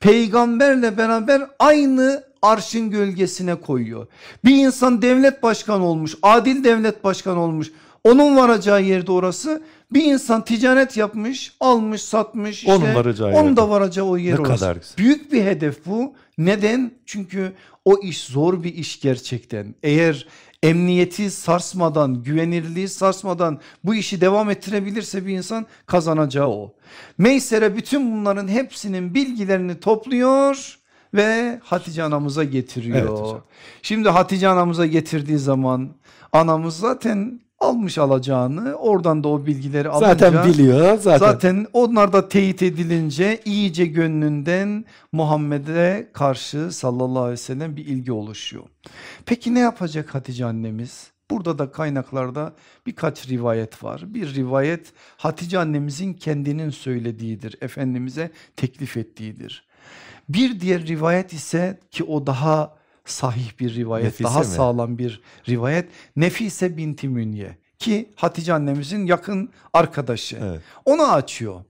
peygamberle beraber aynı arşın gölgesine koyuyor. Bir insan devlet başkanı olmuş adil devlet başkanı olmuş onun varacağı yerde orası bir insan ticaret yapmış almış satmış işte, onun varacağı onun yerde. da varacağı o yer Ne orası. kadar güzel. Büyük bir hedef bu neden çünkü o iş zor bir iş gerçekten eğer emniyeti sarsmadan güvenirliği sarsmadan bu işi devam ettirebilirse bir insan kazanacağı o. Meysere bütün bunların hepsinin bilgilerini topluyor ve Hatice anamıza getiriyor. Evet hocam. Şimdi Hatice anamıza getirdiği zaman anamız zaten almış alacağını oradan da o bilgileri alınca Zaten biliyor zaten. Zaten onlar da teyit edilince iyice gönlünden Muhammed'e karşı sallallahu aleyhi ve sellem bir ilgi oluşuyor. Peki ne yapacak Hatice annemiz? Burada da kaynaklarda birkaç rivayet var. Bir rivayet Hatice annemizin kendinin söylediğidir. Efendimiz'e teklif ettiğidir. Bir diğer rivayet ise ki o daha sahih bir rivayet, Nefise daha mi? sağlam bir rivayet. Nefise binti Münye ki Hatice annemizin yakın arkadaşı. Evet. Onu açıyor.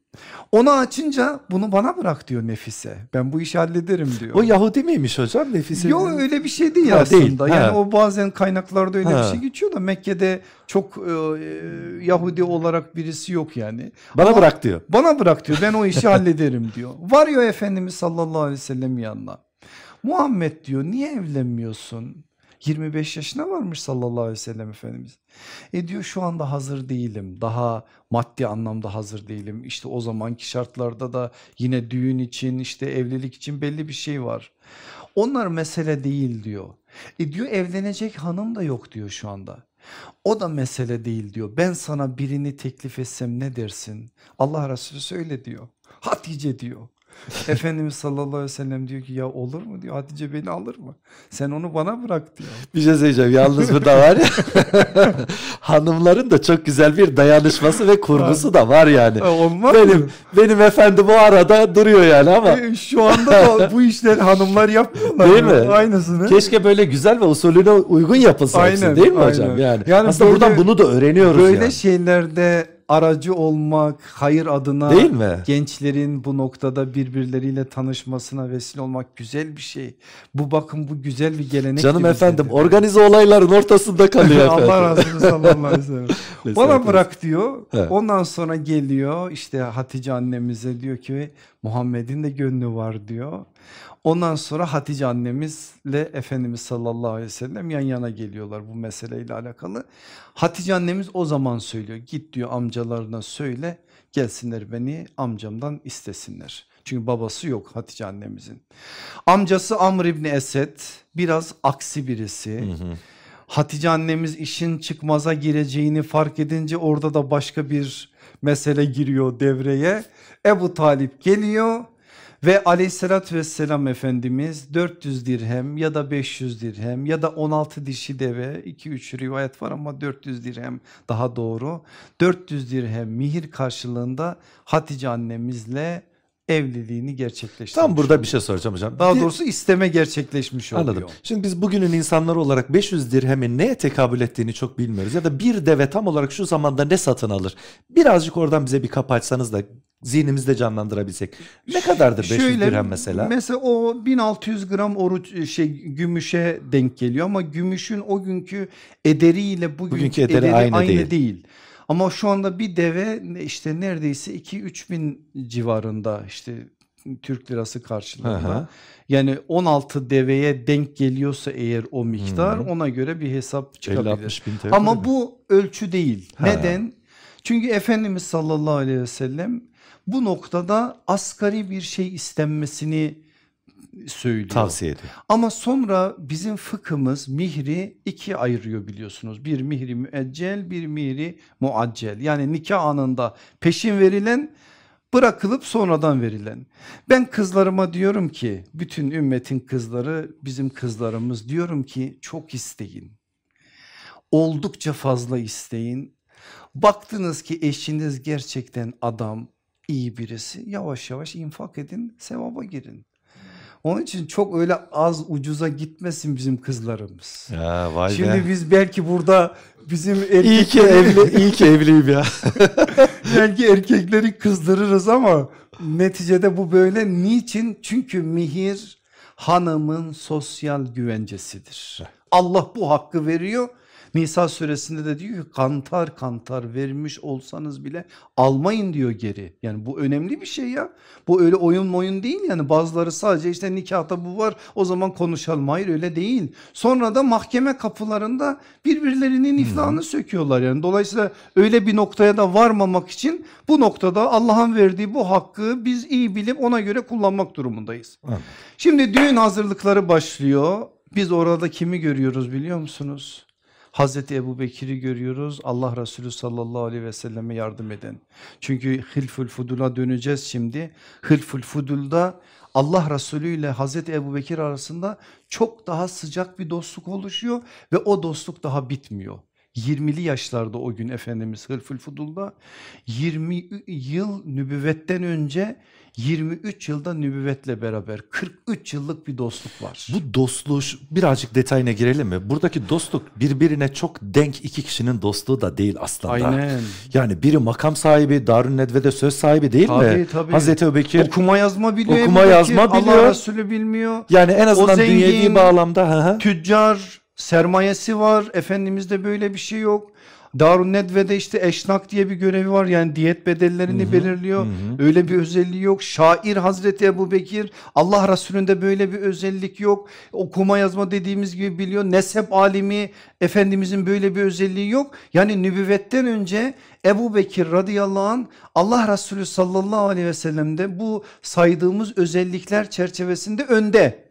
Onu açınca bunu bana bırak diyor Nefise. Ben bu işi hallederim diyor. O Yahudi miymiş hocam Nefise? Yok öyle bir şey değil Ha, aslında. değil, Yani o bazen kaynaklarda öyle Ha. bir şey geçiyor da Mekke'de çok e, e, Yahudi olarak birisi yok yani. Bana Ama bırak diyor. Bana bırak diyor ben o işi hallederim diyor. [laughs] Varıyor Efendimiz sallallahu aleyhi ve sellem yanına. Muhammed diyor niye evlenmiyorsun? 25 yaşına varmış sallallahu aleyhi ve sellem Efendimiz. E diyor şu anda hazır değilim. Daha maddi anlamda hazır değilim. İşte o zamanki şartlarda da yine düğün için işte evlilik için belli bir şey var. Onlar mesele değil diyor. E diyor evlenecek hanım da yok diyor şu anda. O da mesele değil diyor. Ben sana birini teklif etsem ne dersin? Allah Resulü söyle diyor. Hatice diyor. [laughs] Efendimiz sallallahu aleyhi ve sellem diyor ki ya olur mu diyor Hatice beni alır mı? Sen onu bana bırak diyor. Bir şey söyleyeceğim. Yalnız burada var ya. [laughs] hanımların da çok güzel bir dayanışması ve kurgusu da var yani. Olmaz Benim mı? benim efendim o arada duruyor yani ama E, şu anda da [laughs] bu işleri hanımlar yapmıyorlar. Değil mi? Aynısını. keşke böyle güzel ve usulüne uygun yapılsa hepsi, Aynen, değil mi aynen. hocam? Yani, Yani aslında böyle- buradan bunu da öğreniyoruz Böyle yani. şeylerde aracı olmak, hayır adına Değil mi? gençlerin bu noktada birbirleriyle tanışmasına vesile olmak güzel bir şey. Bu bakın bu güzel bir gelenek. Canım efendim bizde. organize olayların ortasında kalıyor [laughs] efendim. Allah razı olsun [laughs] sellem. Neyse, Bana bırak diyor. He. Ondan sonra geliyor işte Hatice annemize diyor ki Muhammed'in de gönlü var diyor. Ondan sonra Hatice annemizle Efendimiz sallallahu aleyhi ve sellem yan yana geliyorlar bu meseleyle alakalı. Hatice annemiz o zaman söylüyor git diyor amcalarına söyle gelsinler beni amcamdan istesinler. Çünkü babası yok Hatice annemizin. Amcası Amr İbni Esed biraz aksi birisi. Hatice annemiz işin çıkmaza gireceğini fark edince orada da başka bir mesele giriyor devreye. Ebu Talip geliyor ve aleyhissalatü vesselam Efendimiz 400 dirhem ya da 500 dirhem ya da 16 dişi deve 2-3 rivayet var ama 400 dirhem daha doğru. 400 dirhem mihir karşılığında Hatice annemizle evliliğini gerçekleştirmiş. Tam burada oluyor. bir şey soracağım hocam. Daha doğrusu isteme gerçekleşmiş oluyor. Anladım. Şimdi biz bugünün insanları olarak 500 dirhemin neye tekabül ettiğini çok bilmiyoruz. Ya da bir deve tam olarak şu zamanda ne satın alır? Birazcık oradan bize bir kapı açsanız da zihnimizde canlandırabilsek. Ne kadardır 500 dirhem mesela? Mesela o 1600 gram oruç şey gümüşe denk geliyor ama gümüşün o günkü ederiyle bugünkü, Bugünkü ederi aynı değil. değil. Ama şu anda bir deve işte neredeyse 2-3 bin civarında işte Türk lirası karşılığında. Hı. Yani 16 deveye denk geliyorsa eğer o miktar Hı. ona göre bir hesap çıkabilir. 50-60 bin TL. Ama bu ölçü değil. Ha. Neden? Çünkü Efendimiz sallallahu aleyhi ve sellem bu noktada asgari bir şey istenmesini söylüyor. tavsiye ediyor. Ama sonra bizim fıkhımız mihri ikiye ayırıyor biliyorsunuz. Bir mihri müeccel bir mihri muaccel. Yani nikah anında peşin verilen bırakılıp sonradan verilen. Ben kızlarıma diyorum ki bütün ümmetin kızları bizim kızlarımız diyorum ki çok isteyin. Oldukça fazla isteyin. Baktınız ki eşiniz gerçekten adam iyi birisi yavaş yavaş infak edin sevaba girin. Onun için çok öyle az ucuza gitmesin bizim kızlarımız. Ya vay Şimdi be. biz belki burada bizim İyi ki erkekleri, evli, iyi ki evliyim ya. [laughs] belki erkekleri kızdırırız ama neticede bu böyle. Niçin? Çünkü mihir hanımın sosyal güvencesidir. Allah bu hakkı veriyor. Nisa suresinde de diyor ki kantar kantar vermiş olsanız bile almayın diyor geri. Yani bu önemli bir şey ya. Bu öyle oyun oyun değil yani bazıları sadece işte nikahta bu var o zaman konuşalım. Hayır öyle değil. Sonra da mahkeme kapılarında birbirlerinin iflahını söküyorlar yani. Dolayısıyla öyle bir noktaya da varmamak için bu noktada Allah'ın verdiği bu hakkı biz iyi bilip ona göre kullanmak durumundayız. Anladım. Şimdi düğün hazırlıkları başlıyor. Biz orada kimi görüyoruz biliyor musunuz? Hazreti Ebu Bekir'i görüyoruz Allah Resulü sallallahu aleyhi ve selleme yardım eden. Çünkü Hilful Fudul'a döneceğiz şimdi. Hilful Fudul'da Allah Resulü ile Hazreti Ebu Bekir arasında çok daha sıcak bir dostluk oluşuyor ve o dostluk daha bitmiyor. 20'li yaşlarda o gün Efendimiz Hılful Fudul'da 20 yıl nübüvvetten önce 23 yılda nübüvvetle beraber 43 yıllık bir dostluk var. Bu dostluğu birazcık detayına girelim mi? Buradaki dostluk birbirine çok denk iki kişinin dostluğu da değil aslında. Aynen. Yani biri makam sahibi, Darun Nedve'de söz sahibi değil Tabii, mi? tabii. Hazreti Ebubekir Okuma yazma biliyor. Okuma Ebu Bekir, yazma biliyor. Allah Resulü bilmiyor. yani en azından zengin, dünyevi bağlamda hı hı. Tüccar sermayesi var. Efendimizde böyle bir şey yok. Darun Nedve'de işte eşnak diye bir görevi var yani diyet bedellerini belirliyor. Öyle bir özelliği yok. Şair Hazreti Ebu Bekir Allah Resulü'nde böyle bir özellik yok. Okuma yazma dediğimiz gibi biliyor. Nesep alimi Efendimizin böyle bir özelliği yok. Yani nübüvvetten önce Ebu Bekir radıyallahu an Allah Resulü sallallahu aleyhi ve sellem'de bu saydığımız özellikler çerçevesinde önde.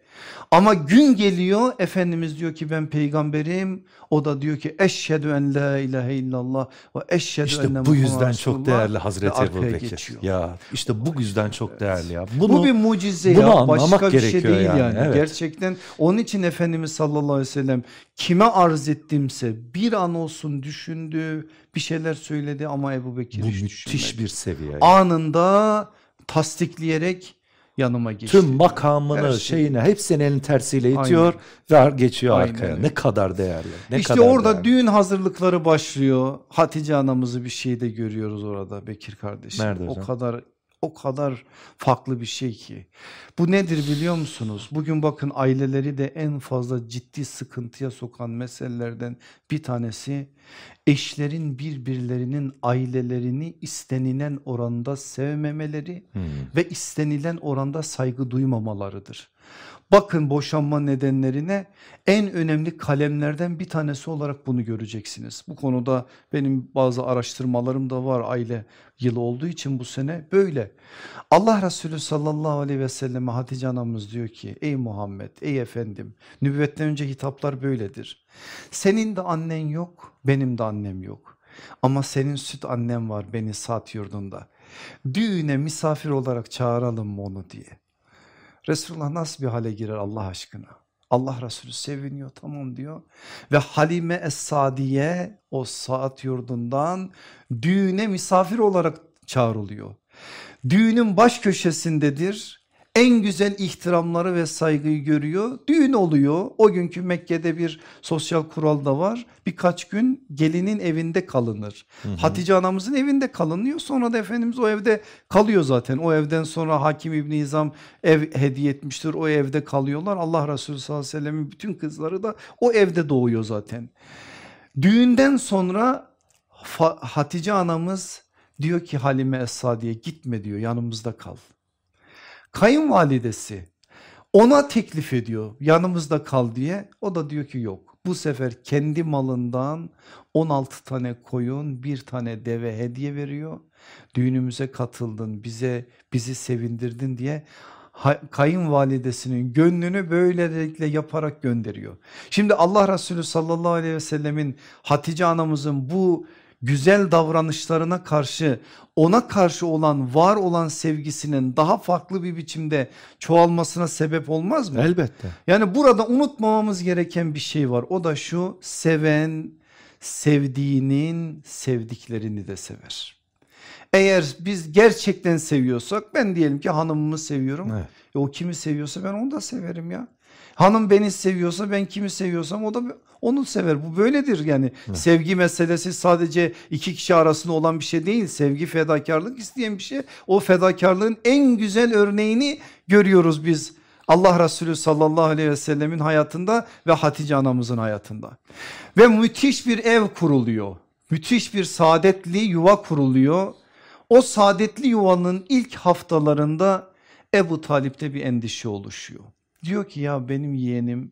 Ama gün geliyor Efendimiz diyor ki ben peygamberim. O da diyor ki eşhedü en la ilahe illallah ve eşhedü enne İşte bu Muhammeden yüzden çok değerli Hazreti Ebubekir. geçiyor. Ya işte bu yüzden çok değerli ya. bu bir mucize bunu ya anlamak başka bir şey değil yani, yani, evet. gerçekten onun için Efendimiz sallallahu aleyhi ve sellem kime arz ettimse bir an olsun düşündü bir şeyler söyledi ama Ebu Bekir bu hiç müthiş düşünmedi. bir seviye. ya. anında tasdikleyerek yanıma geçti. Tüm makamını, Her şey. şeyini hepsini elin tersiyle itiyor ve geçiyor Aynen arkaya. Ne kadar değerli. Ne işte kadar orada değerli. düğün hazırlıkları başlıyor. Hatice anamızı bir şeyde görüyoruz orada Bekir kardeşim. Nerede o hocam? kadar o kadar farklı bir şey ki. Bu nedir biliyor musunuz? Bugün bakın aileleri de en fazla ciddi sıkıntıya sokan meselelerden bir tanesi eşlerin birbirlerinin ailelerini istenilen oranda sevmemeleri Hmm. ve istenilen oranda saygı duymamalarıdır. Bakın boşanma nedenlerine en önemli kalemlerden bir tanesi olarak bunu göreceksiniz. Bu konuda benim bazı araştırmalarım da var aile yılı olduğu için bu sene böyle. Allah Resulü sallallahu aleyhi ve selleme Hatice anamız diyor ki ey Muhammed ey efendim nübüvvetten önce hitaplar böyledir. Senin de annen yok benim de annem yok ama senin süt annem var beni saat yurdunda. Düğüne misafir olarak çağıralım mı onu diye. Resulullah nasıl bir hale girer Allah aşkına? Allah Resulü seviniyor tamam diyor ve Halime Es-Sadiye o saat yurdundan düğüne misafir olarak çağrılıyor. Düğünün baş köşesindedir. En güzel ihtiramları ve saygıyı görüyor. Düğün oluyor. O günkü Mekke'de bir sosyal kural da var. Birkaç gün gelinin evinde kalınır. Hatice anamızın evinde kalınıyor. Sonra da Efendimiz o evde kalıyor zaten. O evden sonra Hakim İbni Hizam ev hediye etmiştir. O evde kalıyorlar. Allah Resulü sallallahu aleyhi ve sellemin bütün kızları da o evde doğuyor zaten. Düğünden sonra Hatice anamız diyor ki Halime Es-Sadiye gitme diyor yanımızda kal. Kayınvalidesi ona teklif ediyor yanımızda kal diye. O da diyor ki yok. Bu sefer kendi malından 16 tane koyun bir tane deve hediye veriyor. Düğünümüze katıldın bize bizi sevindirdin diye kayınvalidesinin gönlünü böylelikle yaparak gönderiyor. Şimdi Allah Resulü sallallahu aleyhi ve sellemin Hatice anamızın bu güzel davranışlarına karşı ona karşı olan var olan sevgisinin daha farklı bir biçimde çoğalmasına sebep olmaz mı? Elbette. Yani burada unutmamamız gereken bir şey var. O da şu seven sevdiğinin sevdiklerini de sever. Eğer biz gerçekten seviyorsak ben diyelim ki hanımımı seviyorum. Evet. E o kimi seviyorsa ben onu da severim ya. Hanım beni seviyorsa ben kimi seviyorsam o da onu sever. Bu böyledir yani. Evet. Sevgi meselesi sadece iki kişi arasında olan bir şey değil. Sevgi fedakarlık isteyen bir şey. O fedakarlığın en güzel örneğini görüyoruz biz. Allah Resulü sallallahu aleyhi ve sellemin hayatında ve Hatice anamızın hayatında. Ve müthiş bir ev kuruluyor. Müthiş bir saadetli yuva kuruluyor. O saadetli yuvanın ilk haftalarında Ebu Talip'te bir endişe oluşuyor. Diyor ki ya benim yeğenim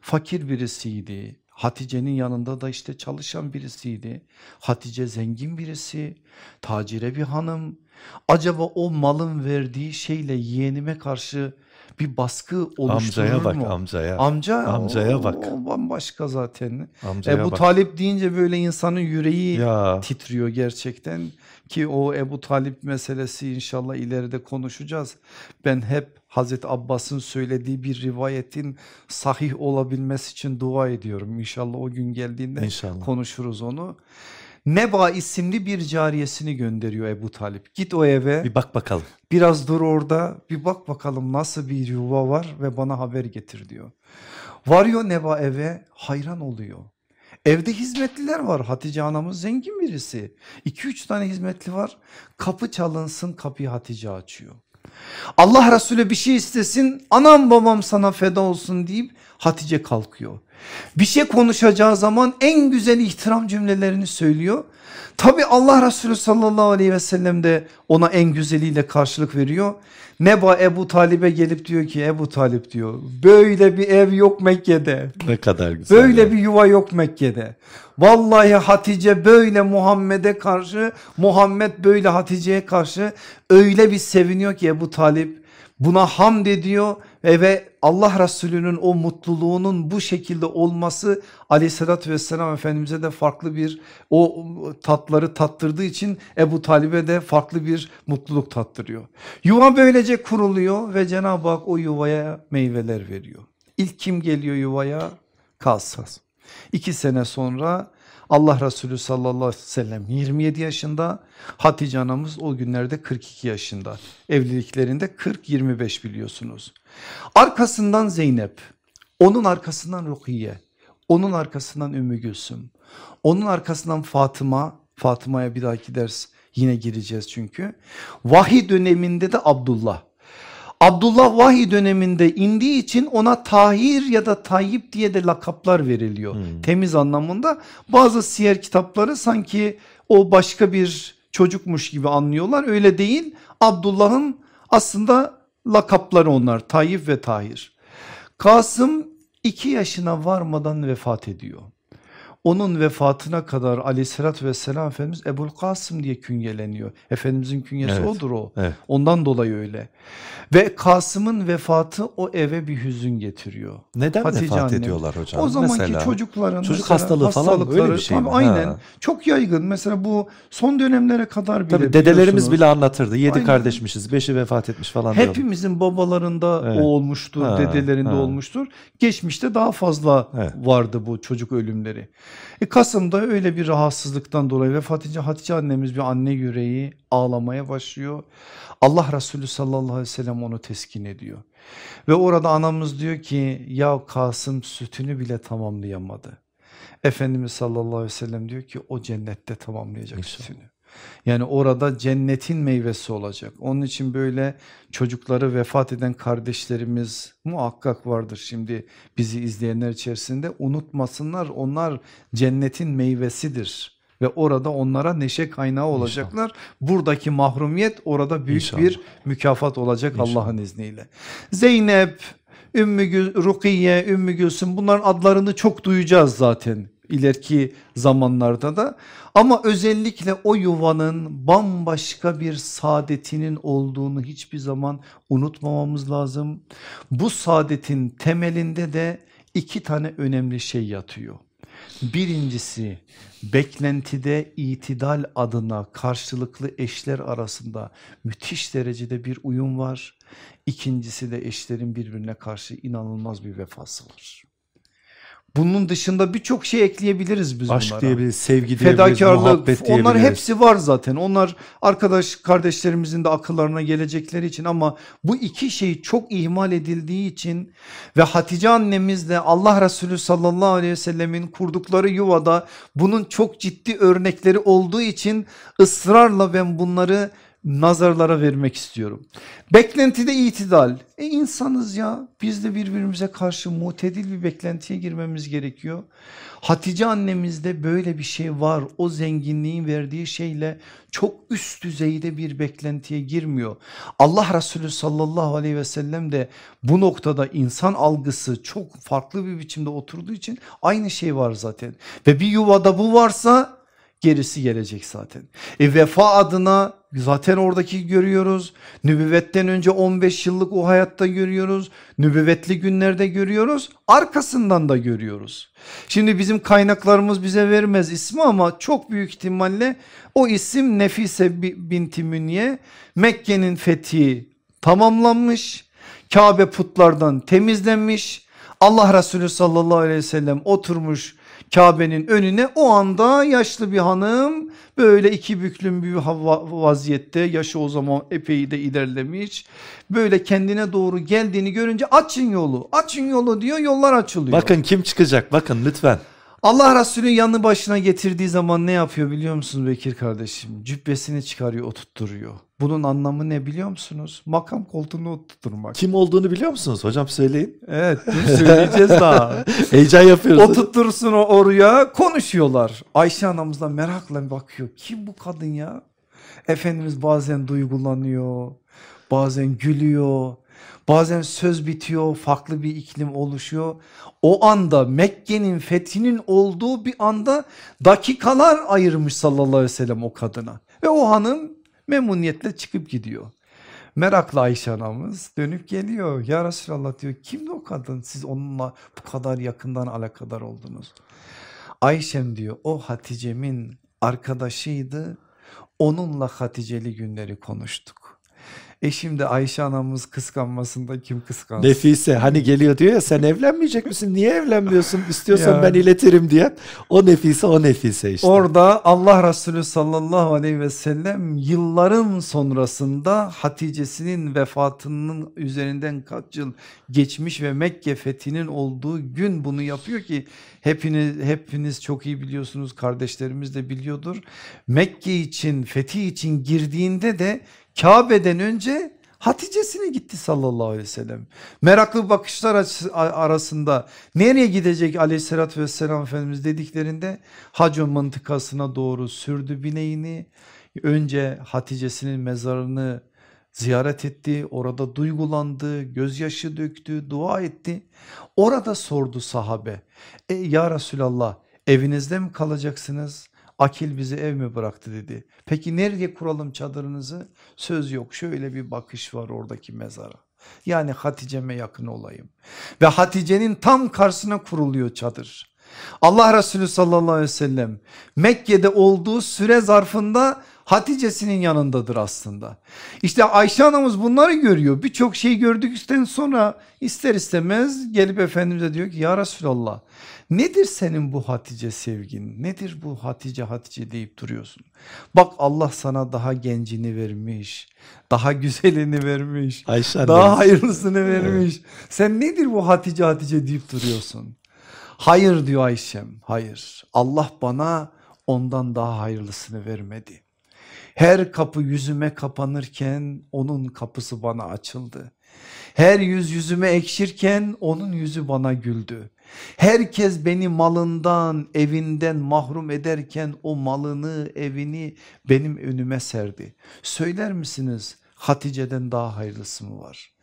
fakir birisiydi. Hatice'nin yanında da işte çalışan birisiydi. Hatice zengin birisi, tacire bir hanım. Acaba o malın verdiği şeyle yeğenime karşı bir baskı oluşturur Amcaya bak mu? amcaya. Amca, Amcaya o- bak. O bambaşka zaten. Amcaya Ebu bak. Talip deyince böyle insanın yüreği Ya titriyor gerçekten ki o Ebu Talip meselesi inşallah ileride konuşacağız. Ben hep Hazreti Abbas'ın söylediği bir rivayetin sahih olabilmesi için dua ediyorum. İnşallah o gün geldiğinde inşallah. konuşuruz onu. Neba isimli bir cariyesini gönderiyor Ebu Talip. Git o eve Bir bak bakalım. biraz dur orada bir bak bakalım nasıl bir yuva var ve bana haber getir diyor. Varıyor Neba eve hayran oluyor. Evde hizmetliler var Hatice anamız zengin birisi. 2-3 tane hizmetli var kapı çalınsın kapıyı Hatice açıyor. Allah Resulü bir şey istesin anam babam sana feda olsun deyip Hatice kalkıyor. Bir şey konuşacağı zaman en güzel ihtiram cümlelerini söylüyor. Tabi Allah Resulü sallallahu aleyhi ve sellem de ona en güzeliyle karşılık veriyor. Neba Ebu Talib'e gelip diyor ki Ebu Talip diyor böyle bir ev yok Mekke'de. Ne kadar güzel. Böyle ya. bir yuva yok Mekke'de. Vallahi Hatice böyle Muhammed'e karşı Muhammed böyle Hatice'ye karşı öyle bir seviniyor ki Ebu Talip buna hamd ediyor ve, ve Allah Resulü'nün o mutluluğunun bu şekilde olması aleyhissalatü vesselam Efendimiz'e de farklı bir o tatları tattırdığı için Ebu Talib'e de farklı bir mutluluk tattırıyor. Yuva böylece kuruluyor ve Cenab-ı Hak o yuvaya meyveler veriyor. İlk kim geliyor yuvaya? Kasım. İki sene sonra Allah Resulü sallallahu aleyhi ve sellem 27 yaşında Hatice anamız o günlerde 42 yaşında evliliklerinde 40-25 biliyorsunuz. Arkasından Zeynep onun arkasından Rukiye onun arkasından Ümmü Gülsüm onun arkasından Fatıma Fatıma'ya bir dahaki ders yine gireceğiz çünkü vahiy döneminde de Abdullah Abdullah vahiy döneminde indiği için ona Tahir ya da Tayyip diye de lakaplar veriliyor. Hmm. Temiz anlamında bazı siyer kitapları sanki o başka bir çocukmuş gibi anlıyorlar. Öyle değil Abdullah'ın aslında lakapları onlar Tayyip ve Tahir. Kasım 2 yaşına varmadan vefat ediyor. Onun vefatına kadar aleyhissalatü vesselam Efendimiz Ebul Kasım diye künyeleniyor. Efendimizin künyesi Evet. odur o. Evet. Ondan dolayı öyle. Ve Kasım'ın vefatı o eve bir hüzün getiriyor. Neden Hatice vefat anne. ediyorlar hocam? O zamanki Mesela, çocukların Çocuk mesela hastalığı falan mı? hastalıkları, Öyle bir şey mi? Aynen. Ha. Çok yaygın. Mesela bu son dönemlere kadar bile Tabii dedelerimiz bile anlatırdı. Yedi Aynen. kardeşmişiz. Beşi vefat etmiş falan. Hepimizin babalarında Evet. o olmuştur, Ha, dedelerinde ha. olmuştur. Geçmişte daha fazla Evet. vardı bu çocuk ölümleri. E Kasım'da öyle bir rahatsızlıktan dolayı vefat edince Hatice annemiz bir anne yüreği ağlamaya başlıyor. Allah Resulü sallallahu aleyhi ve sellem onu teskin ediyor. Ve orada anamız diyor ki ya Kasım sütünü bile tamamlayamadı. Efendimiz sallallahu aleyhi ve sellem diyor ki o cennette tamamlayacak İnşallah. sütünü. Yani orada cennetin meyvesi olacak. Onun için böyle çocukları vefat eden kardeşlerimiz muhakkak vardır şimdi bizi izleyenler içerisinde. Unutmasınlar onlar cennetin meyvesidir. Ve orada onlara neşe kaynağı olacaklar. Buradaki mahrumiyet orada büyük İnşallah. bir mükafat olacak İnşallah. Allah'ın izniyle. Zeynep, Ümmü Rukiye, Ümmü Gülsüm bunların adlarını çok duyacağız zaten ileriki zamanlarda da. Ama özellikle o yuvanın bambaşka bir saadetinin olduğunu hiçbir zaman unutmamamız lazım. Bu saadetin temelinde de iki tane önemli şey yatıyor. Birincisi beklentide itidal adına karşılıklı eşler arasında müthiş derecede bir uyum var. İkincisi de eşlerin birbirine karşı inanılmaz bir vefası var. Bunun dışında birçok şey ekleyebiliriz biz Aşk bunlara. diyebiliriz, sevgi diyebiliriz, Fedakarlık muhabbet diyebiliriz. onlar hepsi var zaten. Onlar arkadaş kardeşlerimizin de akıllarına gelecekleri için ama bu iki şey çok ihmal edildiği için ve Hatice annemiz de Allah Resulü sallallahu aleyhi ve sellemin kurdukları yuvada bunun çok ciddi örnekleri olduğu için ısrarla ben bunları nazarlara vermek istiyorum. Beklentide itidal. E insanız ya biz de birbirimize karşı mutedil bir beklentiye girmemiz gerekiyor. Hatice annemizde böyle bir şey var. O zenginliğin verdiği şeyle çok üst düzeyde bir beklentiye girmiyor. Allah Resulü sallallahu aleyhi ve sellem de bu noktada insan algısı çok farklı bir biçimde oturduğu için aynı şey var zaten. Ve bir yuvada bu varsa gerisi gelecek zaten. E vefa adına zaten oradaki görüyoruz. Nübüvvetten önce 15 yıllık o hayatta görüyoruz. Nübüvvetli günlerde görüyoruz. Arkasından da görüyoruz. Şimdi bizim kaynaklarımız bize vermez ismi ama çok büyük ihtimalle o isim Nefise binti Münye. Mekke'nin fethi tamamlanmış. Kabe putlardan temizlenmiş. Allah Resulü sallallahu aleyhi ve sellem oturmuş Kabe'nin önüne o anda yaşlı bir hanım böyle iki büklüm bir vaziyette yaşı o zaman epey de ilerlemiş. Böyle kendine doğru geldiğini görünce açın yolu açın yolu diyor yollar açılıyor. Bakın kim çıkacak bakın lütfen. Allah Resulü yanı başına getirdiği zaman ne yapıyor biliyor musunuz Bekir kardeşim? Cübbesini çıkarıyor oturtturuyor. Bunun anlamı ne biliyor musunuz? Makam koltuğunu oturtturmak. Kim olduğunu biliyor musunuz hocam söyleyin. Evet söyleyeceğiz [laughs] daha. Heyecan yapıyoruz. Oturtursun o oraya konuşuyorlar. Ayşe anamız da merakla bakıyor. Kim bu kadın ya? Efendimiz bazen duygulanıyor. Bazen gülüyor. Bazen söz bitiyor farklı bir iklim oluşuyor. O anda Mekke'nin fethinin olduğu bir anda dakikalar ayırmış sallallahu aleyhi ve sellem o kadına. Ve o hanım memnuniyetle çıkıp gidiyor. Meraklı Ayşe anamız dönüp geliyor. Ya Resulallah diyor kimdi o kadın siz onunla bu kadar yakından alakadar oldunuz. Ayşem diyor o Hatice'min arkadaşıydı. Onunla Haticeli günleri konuştuk. E şimdi Ayşe anamız kıskanmasında kim kıskansın? Nefise hani geliyor diyor ya sen evlenmeyecek misin? Niye evlenmiyorsun? İstiyorsan ben iletirim diye. O Nefise o Nefise işte. Orada Allah Resulü sallallahu aleyhi ve sellem yılların sonrasında Hatice'sinin vefatının üzerinden kaç yıl geçmiş ve Mekke fethinin olduğu gün bunu yapıyor ki hepiniz hepiniz çok iyi biliyorsunuz kardeşlerimiz de biliyordur. Mekke için fethi için girdiğinde de Kabe'den önce Hatice'sine gitti sallallahu aleyhi ve sellem. Meraklı bakışlar arasında nereye gidecek aleyhissalatü vesselam Efendimiz dediklerinde hacı mıntıkasına doğru sürdü bineğini. Önce Hatice'sinin mezarını ziyaret etti. Orada duygulandı, gözyaşı döktü, dua etti. Orada sordu sahabe. E, ya Resulallah evinizde mi kalacaksınız? Akil bizi ev mi bıraktı dedi. Peki nereye kuralım çadırınızı? Söz yok şöyle bir bakış var oradaki mezara. Yani Hatice'me yakın olayım. Ve Hatice'nin tam karşısına kuruluyor çadır. Allah Resulü sallallahu aleyhi ve sellem Mekke'de olduğu süre zarfında Hatice'sinin yanındadır aslında. İşte Ayşe anamız bunları görüyor. Birçok şey gördükten sonra ister istemez gelip Efendimiz'e diyor ki ya Resulallah Nedir senin bu Hatice sevgin? Nedir bu Hatice Hatice deyip duruyorsun? Bak Allah sana daha gencini vermiş. Daha güzelini vermiş. Ayşe daha hayırlısını vermiş. Evet. Sen nedir bu Hatice Hatice deyip duruyorsun? Hayır diyor Ayşem. Hayır. Allah bana ondan daha hayırlısını vermedi. Her kapı yüzüme kapanırken onun kapısı bana açıldı. Her yüz yüzüme ekşirken onun yüzü bana güldü. Herkes beni malından evinden mahrum ederken o malını evini benim önüme serdi. Söyler misiniz Hatice'den daha hayırlısı mı var?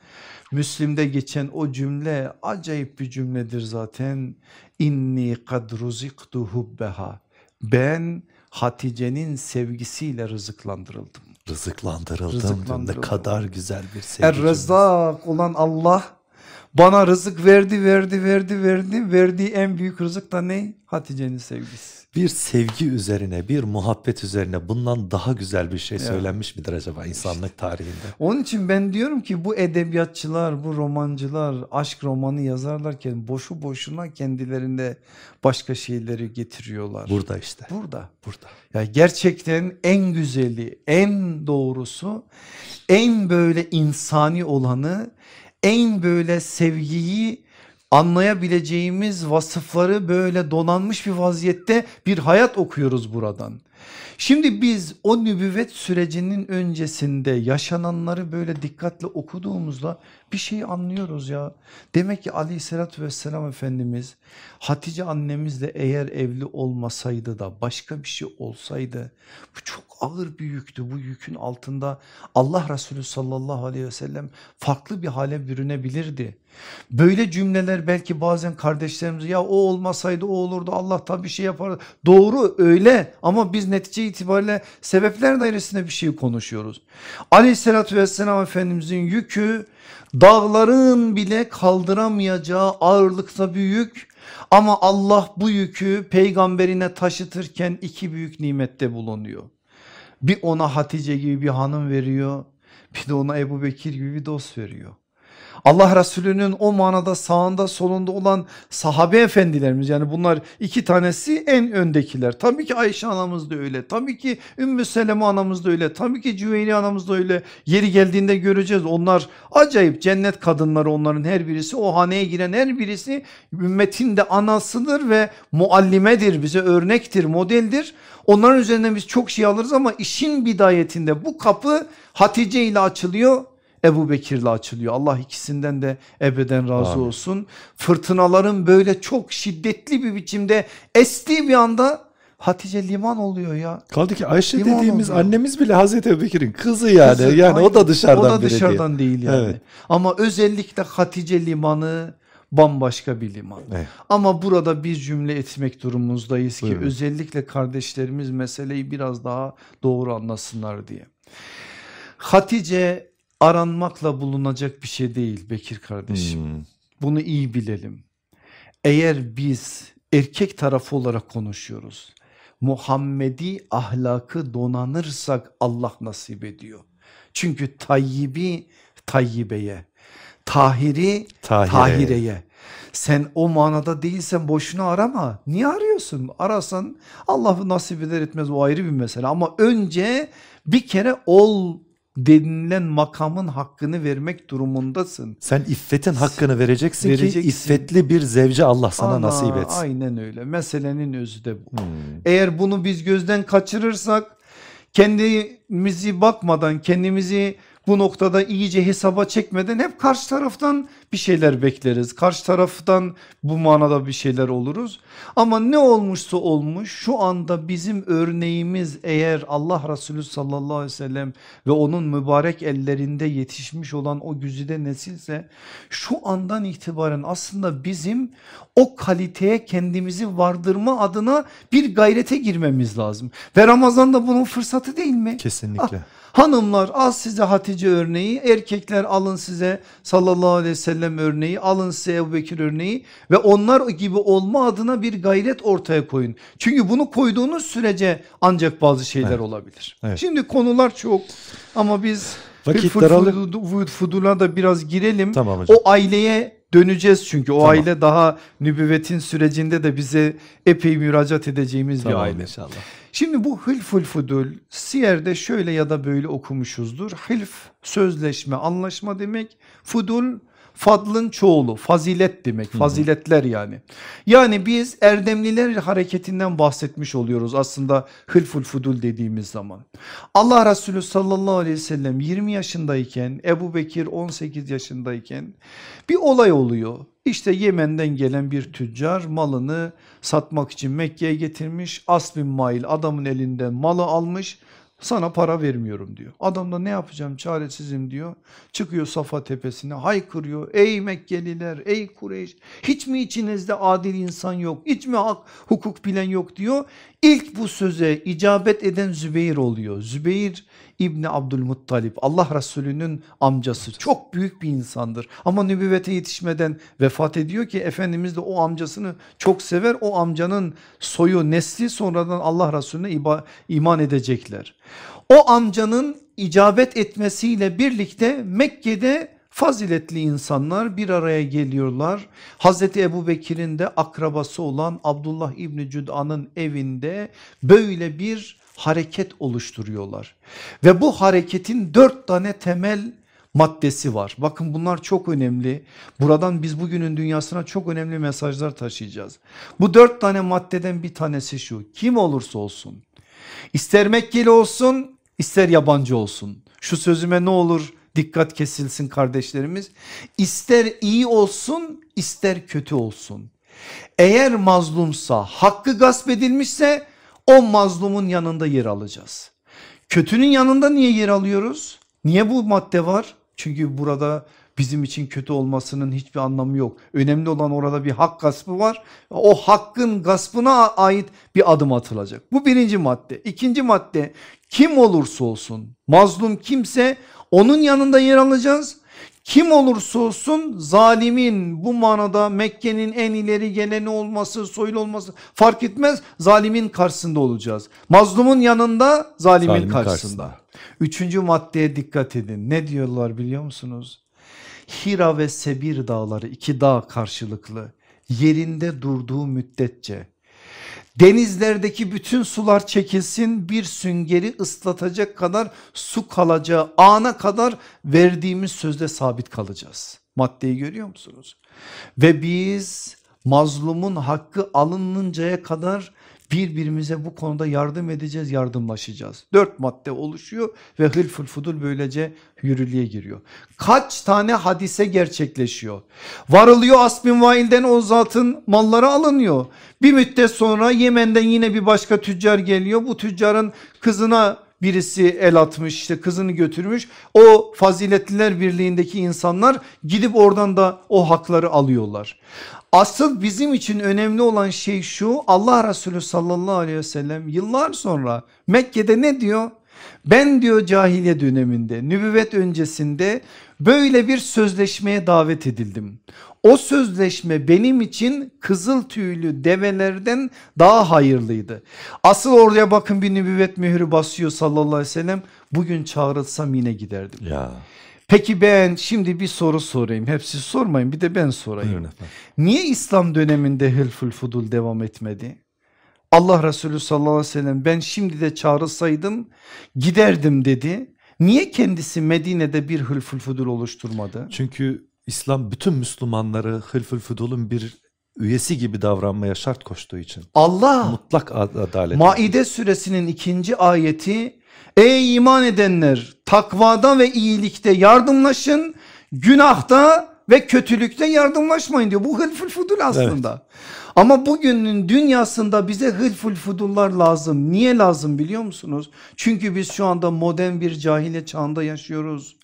Müslim'de geçen o cümle acayip bir cümledir zaten. İnni kad ruziktu hubbeha. Ben Hatice'nin sevgisiyle rızıklandırıldım. Rızıklandırıldım. Rızıklandırıldım. Ne kadar güzel bir sevgi. Er olan Allah Bana rızık verdi verdi verdi verdi. Verdiği en büyük rızık da ne? Hatice'nin sevgisi. Bir sevgi üzerine, bir muhabbet üzerine bundan daha güzel bir şey Ya. söylenmiş midir acaba insanlık tarihinde? Onun için ben diyorum ki bu edebiyatçılar, bu romancılar aşk romanı yazarlarken boşu boşuna kendilerinde başka şeyleri getiriyorlar. Burada işte. Burada. Burada. Ya gerçekten en güzeli, en doğrusu, en böyle insani olanı, en böyle sevgiyi anlayabileceğimiz vasıfları böyle donanmış bir vaziyette bir hayat okuyoruz buradan. Şimdi biz o nübüvvet sürecinin öncesinde yaşananları böyle dikkatle okuduğumuzda bir şey anlıyoruz ya. Demek ki aleyhissalatü vesselam Efendimiz Hatice annemizle eğer evli olmasaydı da başka bir şey olsaydı bu çok ağır bir yüktü. Bu yükün altında Allah Resulü sallallahu aleyhi ve sellem farklı bir hale bürünebilirdi. Böyle cümleler belki bazen kardeşlerimiz ya o olmasaydı o olurdu Allah tabii bir şey yapardı. Doğru öyle ama biz netice itibariyle sebepler dairesinde bir şey konuşuyoruz. Aleyhissalatü vesselam Efendimizin yükü dağların bile kaldıramayacağı ağırlıkta bir yük. Ama Allah bu yükü peygamberine taşıtırken iki büyük nimette bulunuyor. Bir ona Hatice gibi bir hanım veriyor bir de ona Ebu Bekir gibi bir dost veriyor. Allah Resulü'nün o manada sağında solunda olan sahabe efendilerimiz yani bunlar iki tanesi en öndekiler. Tabii ki Ayşe anamız da öyle tabii ki Ümmü Seleme anamız da öyle tabii ki Cüveyni anamız da öyle yeri geldiğinde göreceğiz onlar acayip cennet kadınları onların her birisi o haneye giren her birisi ümmetin de anasıdır ve muallimedir bize örnektir modeldir. Onların üzerinden biz çok şey alırız ama işin bidayetinde bu kapı Hatice ile açılıyor Ebu Bekir'le açılıyor. Allah ikisinden de ebeden razı Amin. olsun. Fırtınaların böyle çok şiddetli bir biçimde estiği bir anda Hatice liman oluyor ya. Kaldı ki Ayşe Liman dediğimiz oluyor. annemiz bile Hazreti Ebubekir'in kızı yani. Kızı, yani o aynen. da dışarıdan O da dışarıdan değil yani. Evet. Ama özellikle Hatice limanı bambaşka bir liman. Evet. Ama burada bir cümle etmek durumumuzdayız ki Buyurun. özellikle kardeşlerimiz meseleyi biraz daha doğru anlasınlar diye. Hatice aranmakla bulunacak bir şey değil Bekir kardeşim. Hmm. Bunu iyi bilelim. Eğer biz erkek tarafı olarak konuşuyoruz. Muhammedi ahlakı donanırsak Allah nasip ediyor. Çünkü tayyibi tayyibeye, tahiri Tahire. tahireye. Sen o manada değilsen boşuna arama. Niye arıyorsun? Arasan Allah nasip eder etmez o ayrı bir mesele. Ama önce bir kere ol denilen makamın hakkını vermek durumundasın. Sen iffetin hakkını vereceksin, ki Vereceksin. iffetli bir zevci Allah sana Ana, nasip etsin. Aynen öyle. Meselenin özü de bu. Hmm. Eğer bunu biz gözden kaçırırsak kendimizi bakmadan kendimizi bu noktada iyice hesaba çekmeden hep karşı taraftan bir şeyler bekleriz. Karşı taraftan bu manada bir şeyler oluruz. Ama ne olmuşsa olmuş şu anda bizim örneğimiz eğer Allah Resulü sallallahu aleyhi ve sellem ve onun mübarek ellerinde yetişmiş olan o güzide nesilse şu andan itibaren aslında bizim o kaliteye kendimizi vardırma adına bir gayrete girmemiz lazım. Ve Ramazan da bunun fırsatı değil mi? Kesinlikle. Hanımlar al size Hatice örneği, erkekler alın size sallallahu aleyhi ve sellem örneği, alın size Ebu Bekir örneği ve onlar gibi olma adına bir gayret ortaya koyun. Çünkü bunu koyduğunuz sürece ancak bazı şeyler Evet. olabilir. Evet. Şimdi konular çok ama biz Vakit. Fudu- Fudul'a da biraz girelim. Tamam hocam. O aileye döneceğiz çünkü o Tamam. aile daha nübüvvetin sürecinde de bize epey müracaat edeceğimiz Tamam bir aile. inşallah. Şimdi bu hılful fudul siyerde şöyle ya da böyle okumuşuzdur. Hilf sözleşme anlaşma demek fudul fadlın çoğulu fazilet demek faziletler yani. Yani biz erdemliler hareketinden bahsetmiş oluyoruz aslında hılful fudul dediğimiz zaman. Allah Resulü sallallahu aleyhi ve sellem 20 yaşındayken Ebu Bekir 18 yaşındayken bir olay oluyor. İşte Yemen'den gelen bir tüccar malını satmak için Mekke'ye getirmiş. As bin Mail adamın elinden malı almış. Sana para vermiyorum diyor. Adam da ne yapacağım çaresizim diyor. Çıkıyor Safa tepesine haykırıyor. Ey Mekkeliler ey Kureyş hiç mi içinizde adil insan yok? Hiç mi hak hukuk bilen yok diyor. İlk bu söze icabet eden Zübeyir oluyor. Zübeyir İbni Abdülmuttalip Allah Resulü'nün amcası çok büyük bir insandır ama nübüvvete yetişmeden vefat ediyor ki Efendimiz de o amcasını çok sever o amcanın soyu nesli sonradan Allah Resulüne iman edecekler. O amcanın icabet etmesiyle birlikte Mekke'de faziletli insanlar bir araya geliyorlar. Hazreti Ebu Bekir'in de akrabası olan Abdullah İbni Cüd'an'ın evinde böyle bir hareket oluşturuyorlar. Ve bu hareketin dört tane temel maddesi var. Bakın bunlar çok önemli. Buradan biz bugünün dünyasına çok önemli mesajlar taşıyacağız. Bu dört tane maddeden bir tanesi şu. Kim olursa olsun ister Mekkeli olsun ister yabancı olsun. Şu sözüme ne olur dikkat kesilsin kardeşlerimiz. İster iyi olsun ister kötü olsun. Eğer mazlumsa hakkı gasp edilmişse o mazlumun yanında yer alacağız. Kötünün yanında niye yer alıyoruz? Niye bu madde var? Çünkü burada bizim için kötü olmasının hiçbir anlamı yok. Önemli olan orada bir hak gaspı var. O hakkın gaspına ait bir adım atılacak. Bu birinci madde. İkinci madde kim olursa olsun mazlum kimse onun yanında yer alacağız. Kim olursa olsun zalimin bu manada Mekke'nin en ileri geleni olması soylu olması fark etmez zalimin karşısında olacağız. Mazlumun yanında zalimin, zalimin karşısında. karşısında. Üçüncü maddeye dikkat edin ne diyorlar biliyor musunuz? Hira ve Sebir dağları iki dağ karşılıklı yerinde durduğu müddetçe denizlerdeki bütün sular çekilsin bir süngeri ıslatacak kadar su kalacağı ana kadar verdiğimiz sözde sabit kalacağız. Maddeyi görüyor musunuz? Ve biz mazlumun hakkı alınıncaya kadar birbirimize bu konuda yardım edeceğiz yardımlaşacağız. Dört madde oluşuyor ve hılful fudul böylece yürürlüğe giriyor. Kaç tane hadise gerçekleşiyor. Varılıyor Asbin Vail'den o zatın malları alınıyor. Bir müddet sonra Yemen'den yine bir başka tüccar geliyor. Bu tüccarın kızına birisi el atmış işte kızını götürmüş o faziletliler birliğindeki insanlar gidip oradan da o hakları alıyorlar. Asıl bizim için önemli olan şey şu Allah Resulü sallallahu aleyhi ve sellem yıllar sonra Mekke'de ne diyor? Ben diyor cahiliye döneminde nübüvvet öncesinde böyle bir sözleşmeye davet edildim. O sözleşme benim için kızıl tüylü develerden daha hayırlıydı. Asıl oraya bakın bir nübüvvet mührü basıyor sallallahu aleyhi ve sellem. Bugün çağrılsam yine giderdim. Ya. Peki ben şimdi bir soru sorayım. Hepsi sormayın bir de ben sorayım. Niye İslam döneminde Hılful Fudul devam etmedi? Allah Resulü sallallahu aleyhi ve sellem ben şimdi de çağrılsaydım giderdim dedi. Niye kendisi Medine'de bir Hılful Fudul oluşturmadı? Çünkü İslam bütün Müslümanları Hılful Fudul'un bir üyesi gibi davranmaya şart koştuğu için. Allah mutlak adalet. Maide suresinin ikinci ayeti Ey iman edenler takvada ve iyilikte yardımlaşın günahta ve kötülükte yardımlaşmayın diyor. Bu hılful fudul aslında. Evet. Ama bugünün dünyasında bize hılful fudullar lazım. Niye lazım biliyor musunuz? Çünkü biz şu anda modern bir cahile çağında yaşıyoruz.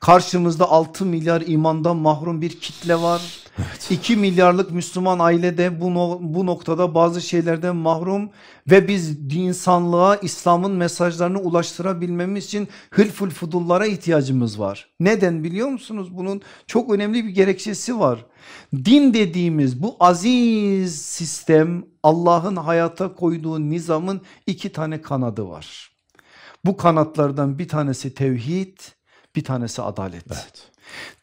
Karşımızda 6 milyar imandan mahrum bir kitle var. Evet. 2 milyarlık Müslüman ailede bu, no bu noktada bazı şeylerden mahrum ve biz insanlığa İslam'ın mesajlarını ulaştırabilmemiz için hılful fudullara ihtiyacımız var. Neden biliyor musunuz? Bunun çok önemli bir gerekçesi var. Din dediğimiz bu aziz sistem Allah'ın hayata koyduğu nizamın iki tane kanadı var. Bu kanatlardan bir tanesi tevhid, bir tanesi adalet. Evet.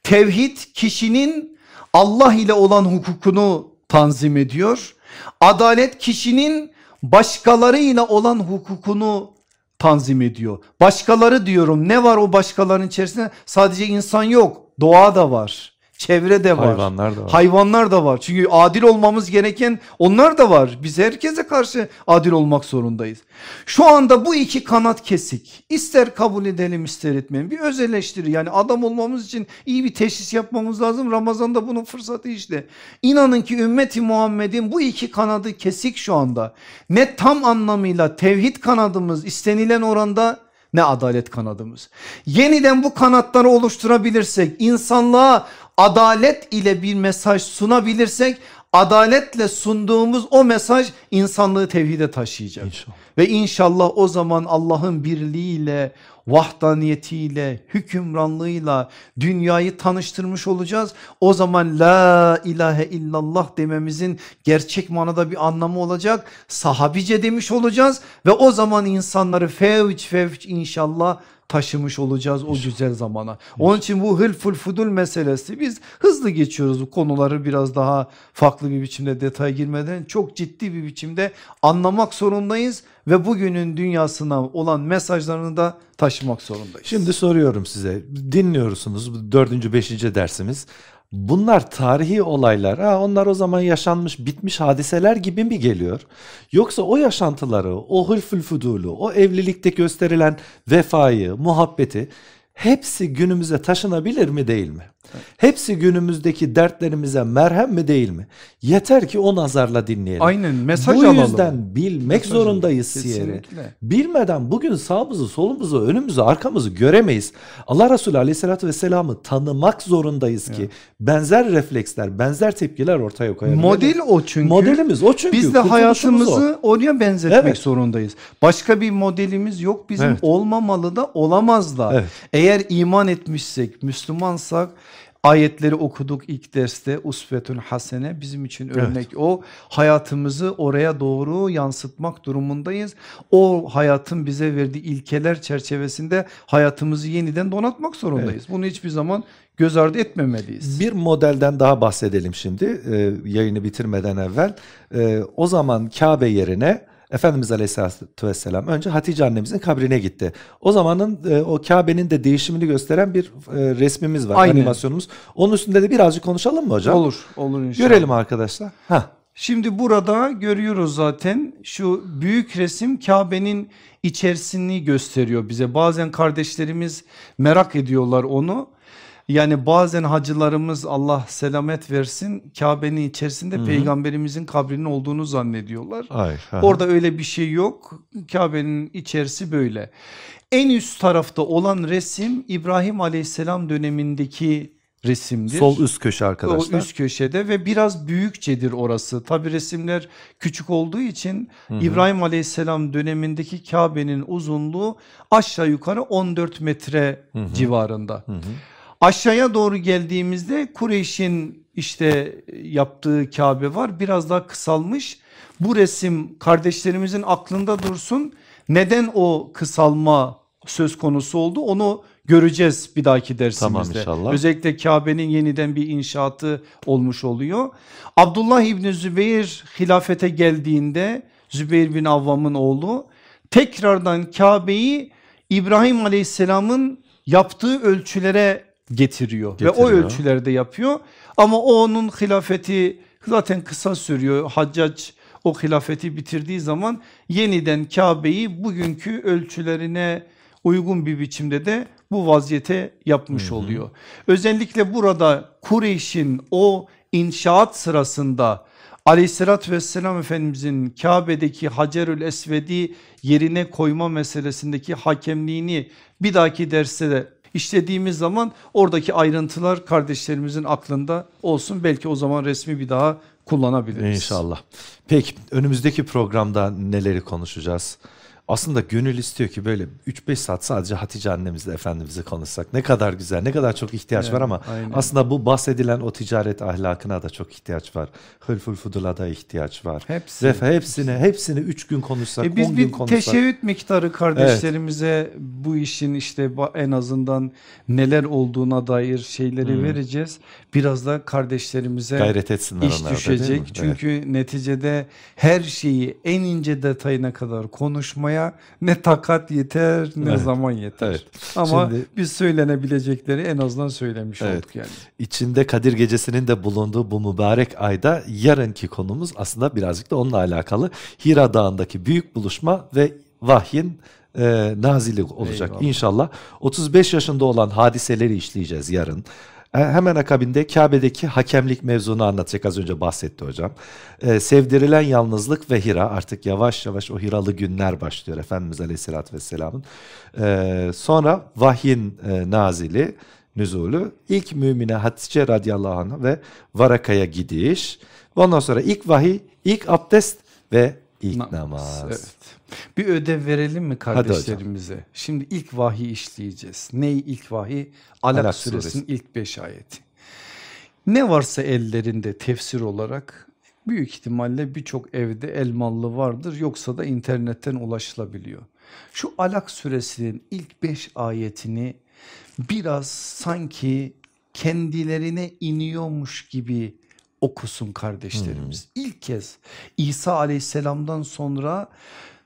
Tevhid kişinin Allah ile olan hukukunu tanzim ediyor. Adalet kişinin başkalarıyla olan hukukunu tanzim ediyor. Başkaları diyorum ne var o başkalarının içerisinde? Sadece insan yok doğa da var. Çevre de var. Hayvanlar da var. Hayvanlar da var. Çünkü adil olmamız gereken onlar da var. Biz herkese karşı adil olmak zorundayız. Şu anda bu iki kanat kesik. İster kabul edelim ister etmeyelim. Bir öz eleştiri yani adam olmamız için iyi bir teşhis yapmamız lazım. Ramazan'da bunun fırsatı işte. İnanın ki ümmeti Muhammed'in bu iki kanadı kesik şu anda. Ne tam anlamıyla tevhid kanadımız istenilen oranda ne adalet kanadımız. Yeniden bu kanatları oluşturabilirsek insanlığa adalet ile bir mesaj sunabilirsek adaletle sunduğumuz o mesaj insanlığı tevhide taşıyacak. İnşallah. Ve inşallah o zaman Allah'ın birliğiyle vahdaniyetiyle, hükümranlığıyla dünyayı tanıştırmış olacağız. O zaman la ilahe illallah dememizin gerçek manada bir anlamı olacak. Sahabice demiş olacağız ve o zaman insanları fevç fevç inşallah taşımış olacağız o güzel zamana. Onun için bu hılful fudul meselesi biz hızlı geçiyoruz bu konuları biraz daha farklı bir biçimde detay girmeden çok ciddi bir biçimde anlamak zorundayız ve bugünün dünyasına olan mesajlarını da taşımak zorundayız. Şimdi soruyorum size dinliyorsunuz dördüncü beşinci dersimiz. Bunlar tarihi olaylar ha onlar o zaman yaşanmış bitmiş hadiseler gibi mi geliyor? Yoksa o yaşantıları o hülfül fudulu o evlilikte gösterilen vefayı muhabbeti hepsi günümüze taşınabilir mi değil mi? Hepsi günümüzdeki dertlerimize merhem mi değil mi? Yeter ki o nazarla dinleyelim. Aynen mesaj Bu alalım. yüzden bilmek Mesaj zorundayız siyeri. Bilmeden bugün sağımızı, solumuzu, önümüzü, arkamızı göremeyiz. Allah Resulü Aleyhisselatü Vesselam'ı tanımak zorundayız ki benzer refleksler, benzer tepkiler ortaya koyalım. Model o çünkü. Modelimiz o çünkü. Biz de hayatımızı oraya benzetmek Evet. zorundayız. Başka bir modelimiz yok bizim Evet. olmamalı da olamaz da. Evet. Eğer iman etmişsek Müslümansak ayetleri okuduk ilk derste usvetun hasene bizim için örnek o hayatımızı oraya doğru yansıtmak durumundayız. O hayatın bize verdiği ilkeler çerçevesinde hayatımızı yeniden donatmak zorundayız. Bunu hiçbir zaman göz ardı etmemeliyiz. Bir modelden daha bahsedelim şimdi e, yayını bitirmeden evvel. E, o zaman Kabe yerine Efendimiz Aleyhisselatü Vesselam önce Hatice annemizin kabrine gitti. O zamanın e, o Kabe'nin de değişimini gösteren bir e, resmimiz var, Aynen. animasyonumuz. Onun üstünde de birazcık konuşalım mı hocam? Olur, olur inşallah. Görelim arkadaşlar. Hah. Şimdi burada görüyoruz zaten şu büyük resim Kabe'nin içerisini gösteriyor bize. Bazen kardeşlerimiz merak ediyorlar onu. Yani bazen hacılarımız Allah selamet versin Kabe'nin içerisinde peygamberimizin kabrinin olduğunu zannediyorlar. Ay, ha. Orada öyle bir şey yok. Kabe'nin içerisi böyle. En üst tarafta olan resim İbrahim aleyhisselam dönemindeki resimdir. Sol üst köşe arkadaşlar. O üst köşede ve biraz büyükçedir orası. Tabi resimler küçük olduğu için İbrahim Aleyhisselam dönemindeki Kabe'nin uzunluğu aşağı yukarı 14 metre civarında. Aşağıya doğru geldiğimizde Kureyş'in işte yaptığı Kabe var biraz daha kısalmış. Bu resim kardeşlerimizin aklında dursun. Neden o kısalma söz konusu oldu onu göreceğiz bir dahaki dersimizde. inşallah. Özellikle Kabe'nin yeniden bir inşaatı olmuş oluyor. Abdullah İbni Zübeyir hilafete geldiğinde Zübeyir bin Avvam'ın oğlu tekrardan Kabe'yi İbrahim Aleyhisselam'ın yaptığı ölçülere getiriyor, ve o Getiriyor. ölçülerde yapıyor. Ama o onun hilafeti zaten kısa sürüyor. Haccac o hilafeti bitirdiği zaman yeniden Kabe'yi bugünkü ölçülerine uygun bir biçimde de bu vaziyete yapmış oluyor. Özellikle burada Kureyş'in o inşaat sırasında Aleyhissalatü vesselam Efendimizin Kabe'deki Hacerül Esved'i yerine koyma meselesindeki hakemliğini bir dahaki derste de işlediğimiz zaman oradaki ayrıntılar kardeşlerimizin aklında olsun. Belki o zaman resmi bir daha kullanabiliriz. İnşallah. Peki önümüzdeki programda neleri konuşacağız? Aslında gönül istiyor ki böyle 3-5 saat sadece Hatice annemizle Efendimiz'i konuşsak. Ne kadar güzel, ne kadar çok ihtiyaç var Evet, ama aynen. aslında bu bahsedilen o ticaret ahlakına da çok ihtiyaç var. Hılful fudula da ihtiyaç var. Hepsi, Ve hepsini, hepsini 3 gün konuşsak, 10 E biz gün bir konuşsak. teşebbüt miktarı kardeşlerimize bu işin işte en azından neler olduğuna dair şeyleri vereceğiz. Biraz da kardeşlerimize Gayret etsinler iş onlar da, düşecek. mi? Evet. Çünkü neticede her şeyi en ince detayına kadar konuşmaya ne takat yeter ne Evet. zaman yeter. Evet. Ama Şimdi- biz söylenebilecekleri en azından söylemiş Evet. olduk yani. İçinde Kadir Gecesi'nin de bulunduğu bu mübarek ayda yarınki konumuz aslında birazcık da onunla alakalı. Hira Dağı'ndaki büyük buluşma ve vahyin e, nazili olacak Eyvallah. inşallah. 35 yaşında olan hadiseleri işleyeceğiz yarın. E, Hemen akabinde Kabe'deki hakemlik mevzunu anlatacak az önce bahsetti hocam. E, sevdirilen yalnızlık ve Hira artık yavaş yavaş o Hiralı günler başlıyor Efendimiz Aleyhisselatü Vesselam'ın. E, sonra vahyin e, nazili, nüzulü, ilk mümine Hatice radıyallahu anh ve Varaka'ya gidiş. Ondan sonra ilk vahiy, ilk abdest ve İlk namaz. Evet. Bir ödev verelim mi kardeşlerimize? Şimdi ilk vahiy işleyeceğiz. Ney ilk vahiy? Alak, Alak suresinin suresi. ilk beş ayeti. Ne varsa ellerinde tefsir olarak büyük ihtimalle birçok evde elmalı vardır yoksa da internetten ulaşılabiliyor. Şu Alak suresinin ilk beş ayetini biraz sanki kendilerine iniyormuş gibi okusun kardeşlerimiz. İlk kez İsa aleyhisselamdan sonra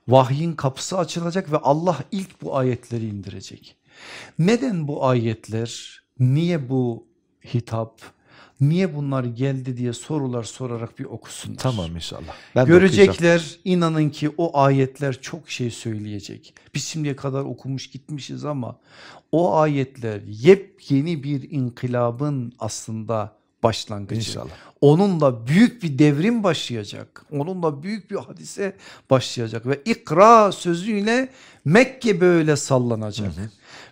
vahyin kapısı açılacak ve Allah ilk bu ayetleri indirecek. Neden bu ayetler? Niye bu hitap? Niye bunlar geldi diye sorular sorarak bir okusunlar. Tamam inşallah. Ben. Görecekler inanın ki o ayetler çok şey söyleyecek. Biz şimdiye kadar okumuş gitmişiz ama o ayetler yepyeni bir inkılabın aslında başlangıcı. İnşallah. Onunla büyük bir devrim başlayacak. Onunla büyük bir hadise başlayacak ve ikra sözüyle Mekke böyle sallanacak.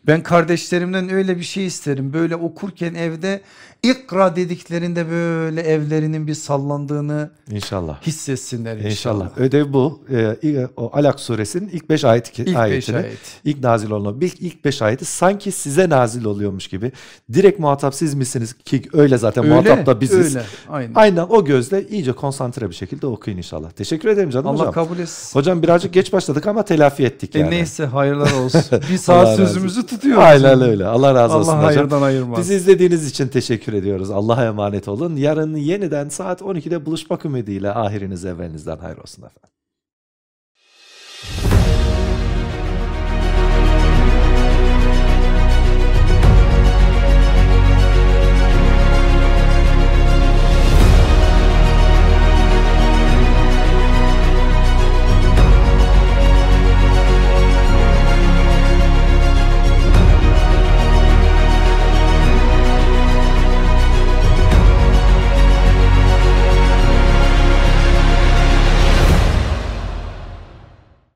Ben kardeşlerimden öyle bir şey isterim. Böyle okurken evde ikra dediklerinde böyle evlerinin bir sallandığını İnşallah. hissetsinler inşallah. İnşallah. Ödev bu. Ee, o Alak suresinin ilk 5 ayet, İlk beş ayetini ayet. ilk nazil olan ilk, ilk 5 ayeti sanki size nazil oluyormuş gibi. Direkt muhatap siz misiniz ki öyle zaten muhatap da biziz. Öyle. Aynen. Aynen o gözle iyice konsantre bir şekilde okuyun inşallah. Teşekkür ederim canım Allah hocam. kabul etsin. Hocam birazcık geç başladık ama telafi ettik E yani. neyse hayırlar [laughs] olsun. Bir Allah saat sözümüzü tutuyoruz. Aynen öyle. Allah razı olsun Allah hocam. hayırdan ayırmaz. Bizi izlediğiniz için teşekkür ediyoruz. Allah'a emanet olun. Yarın yeniden saat 12'de buluşmak ümidiyle ahiriniz evvelinizden hayır olsun efendim.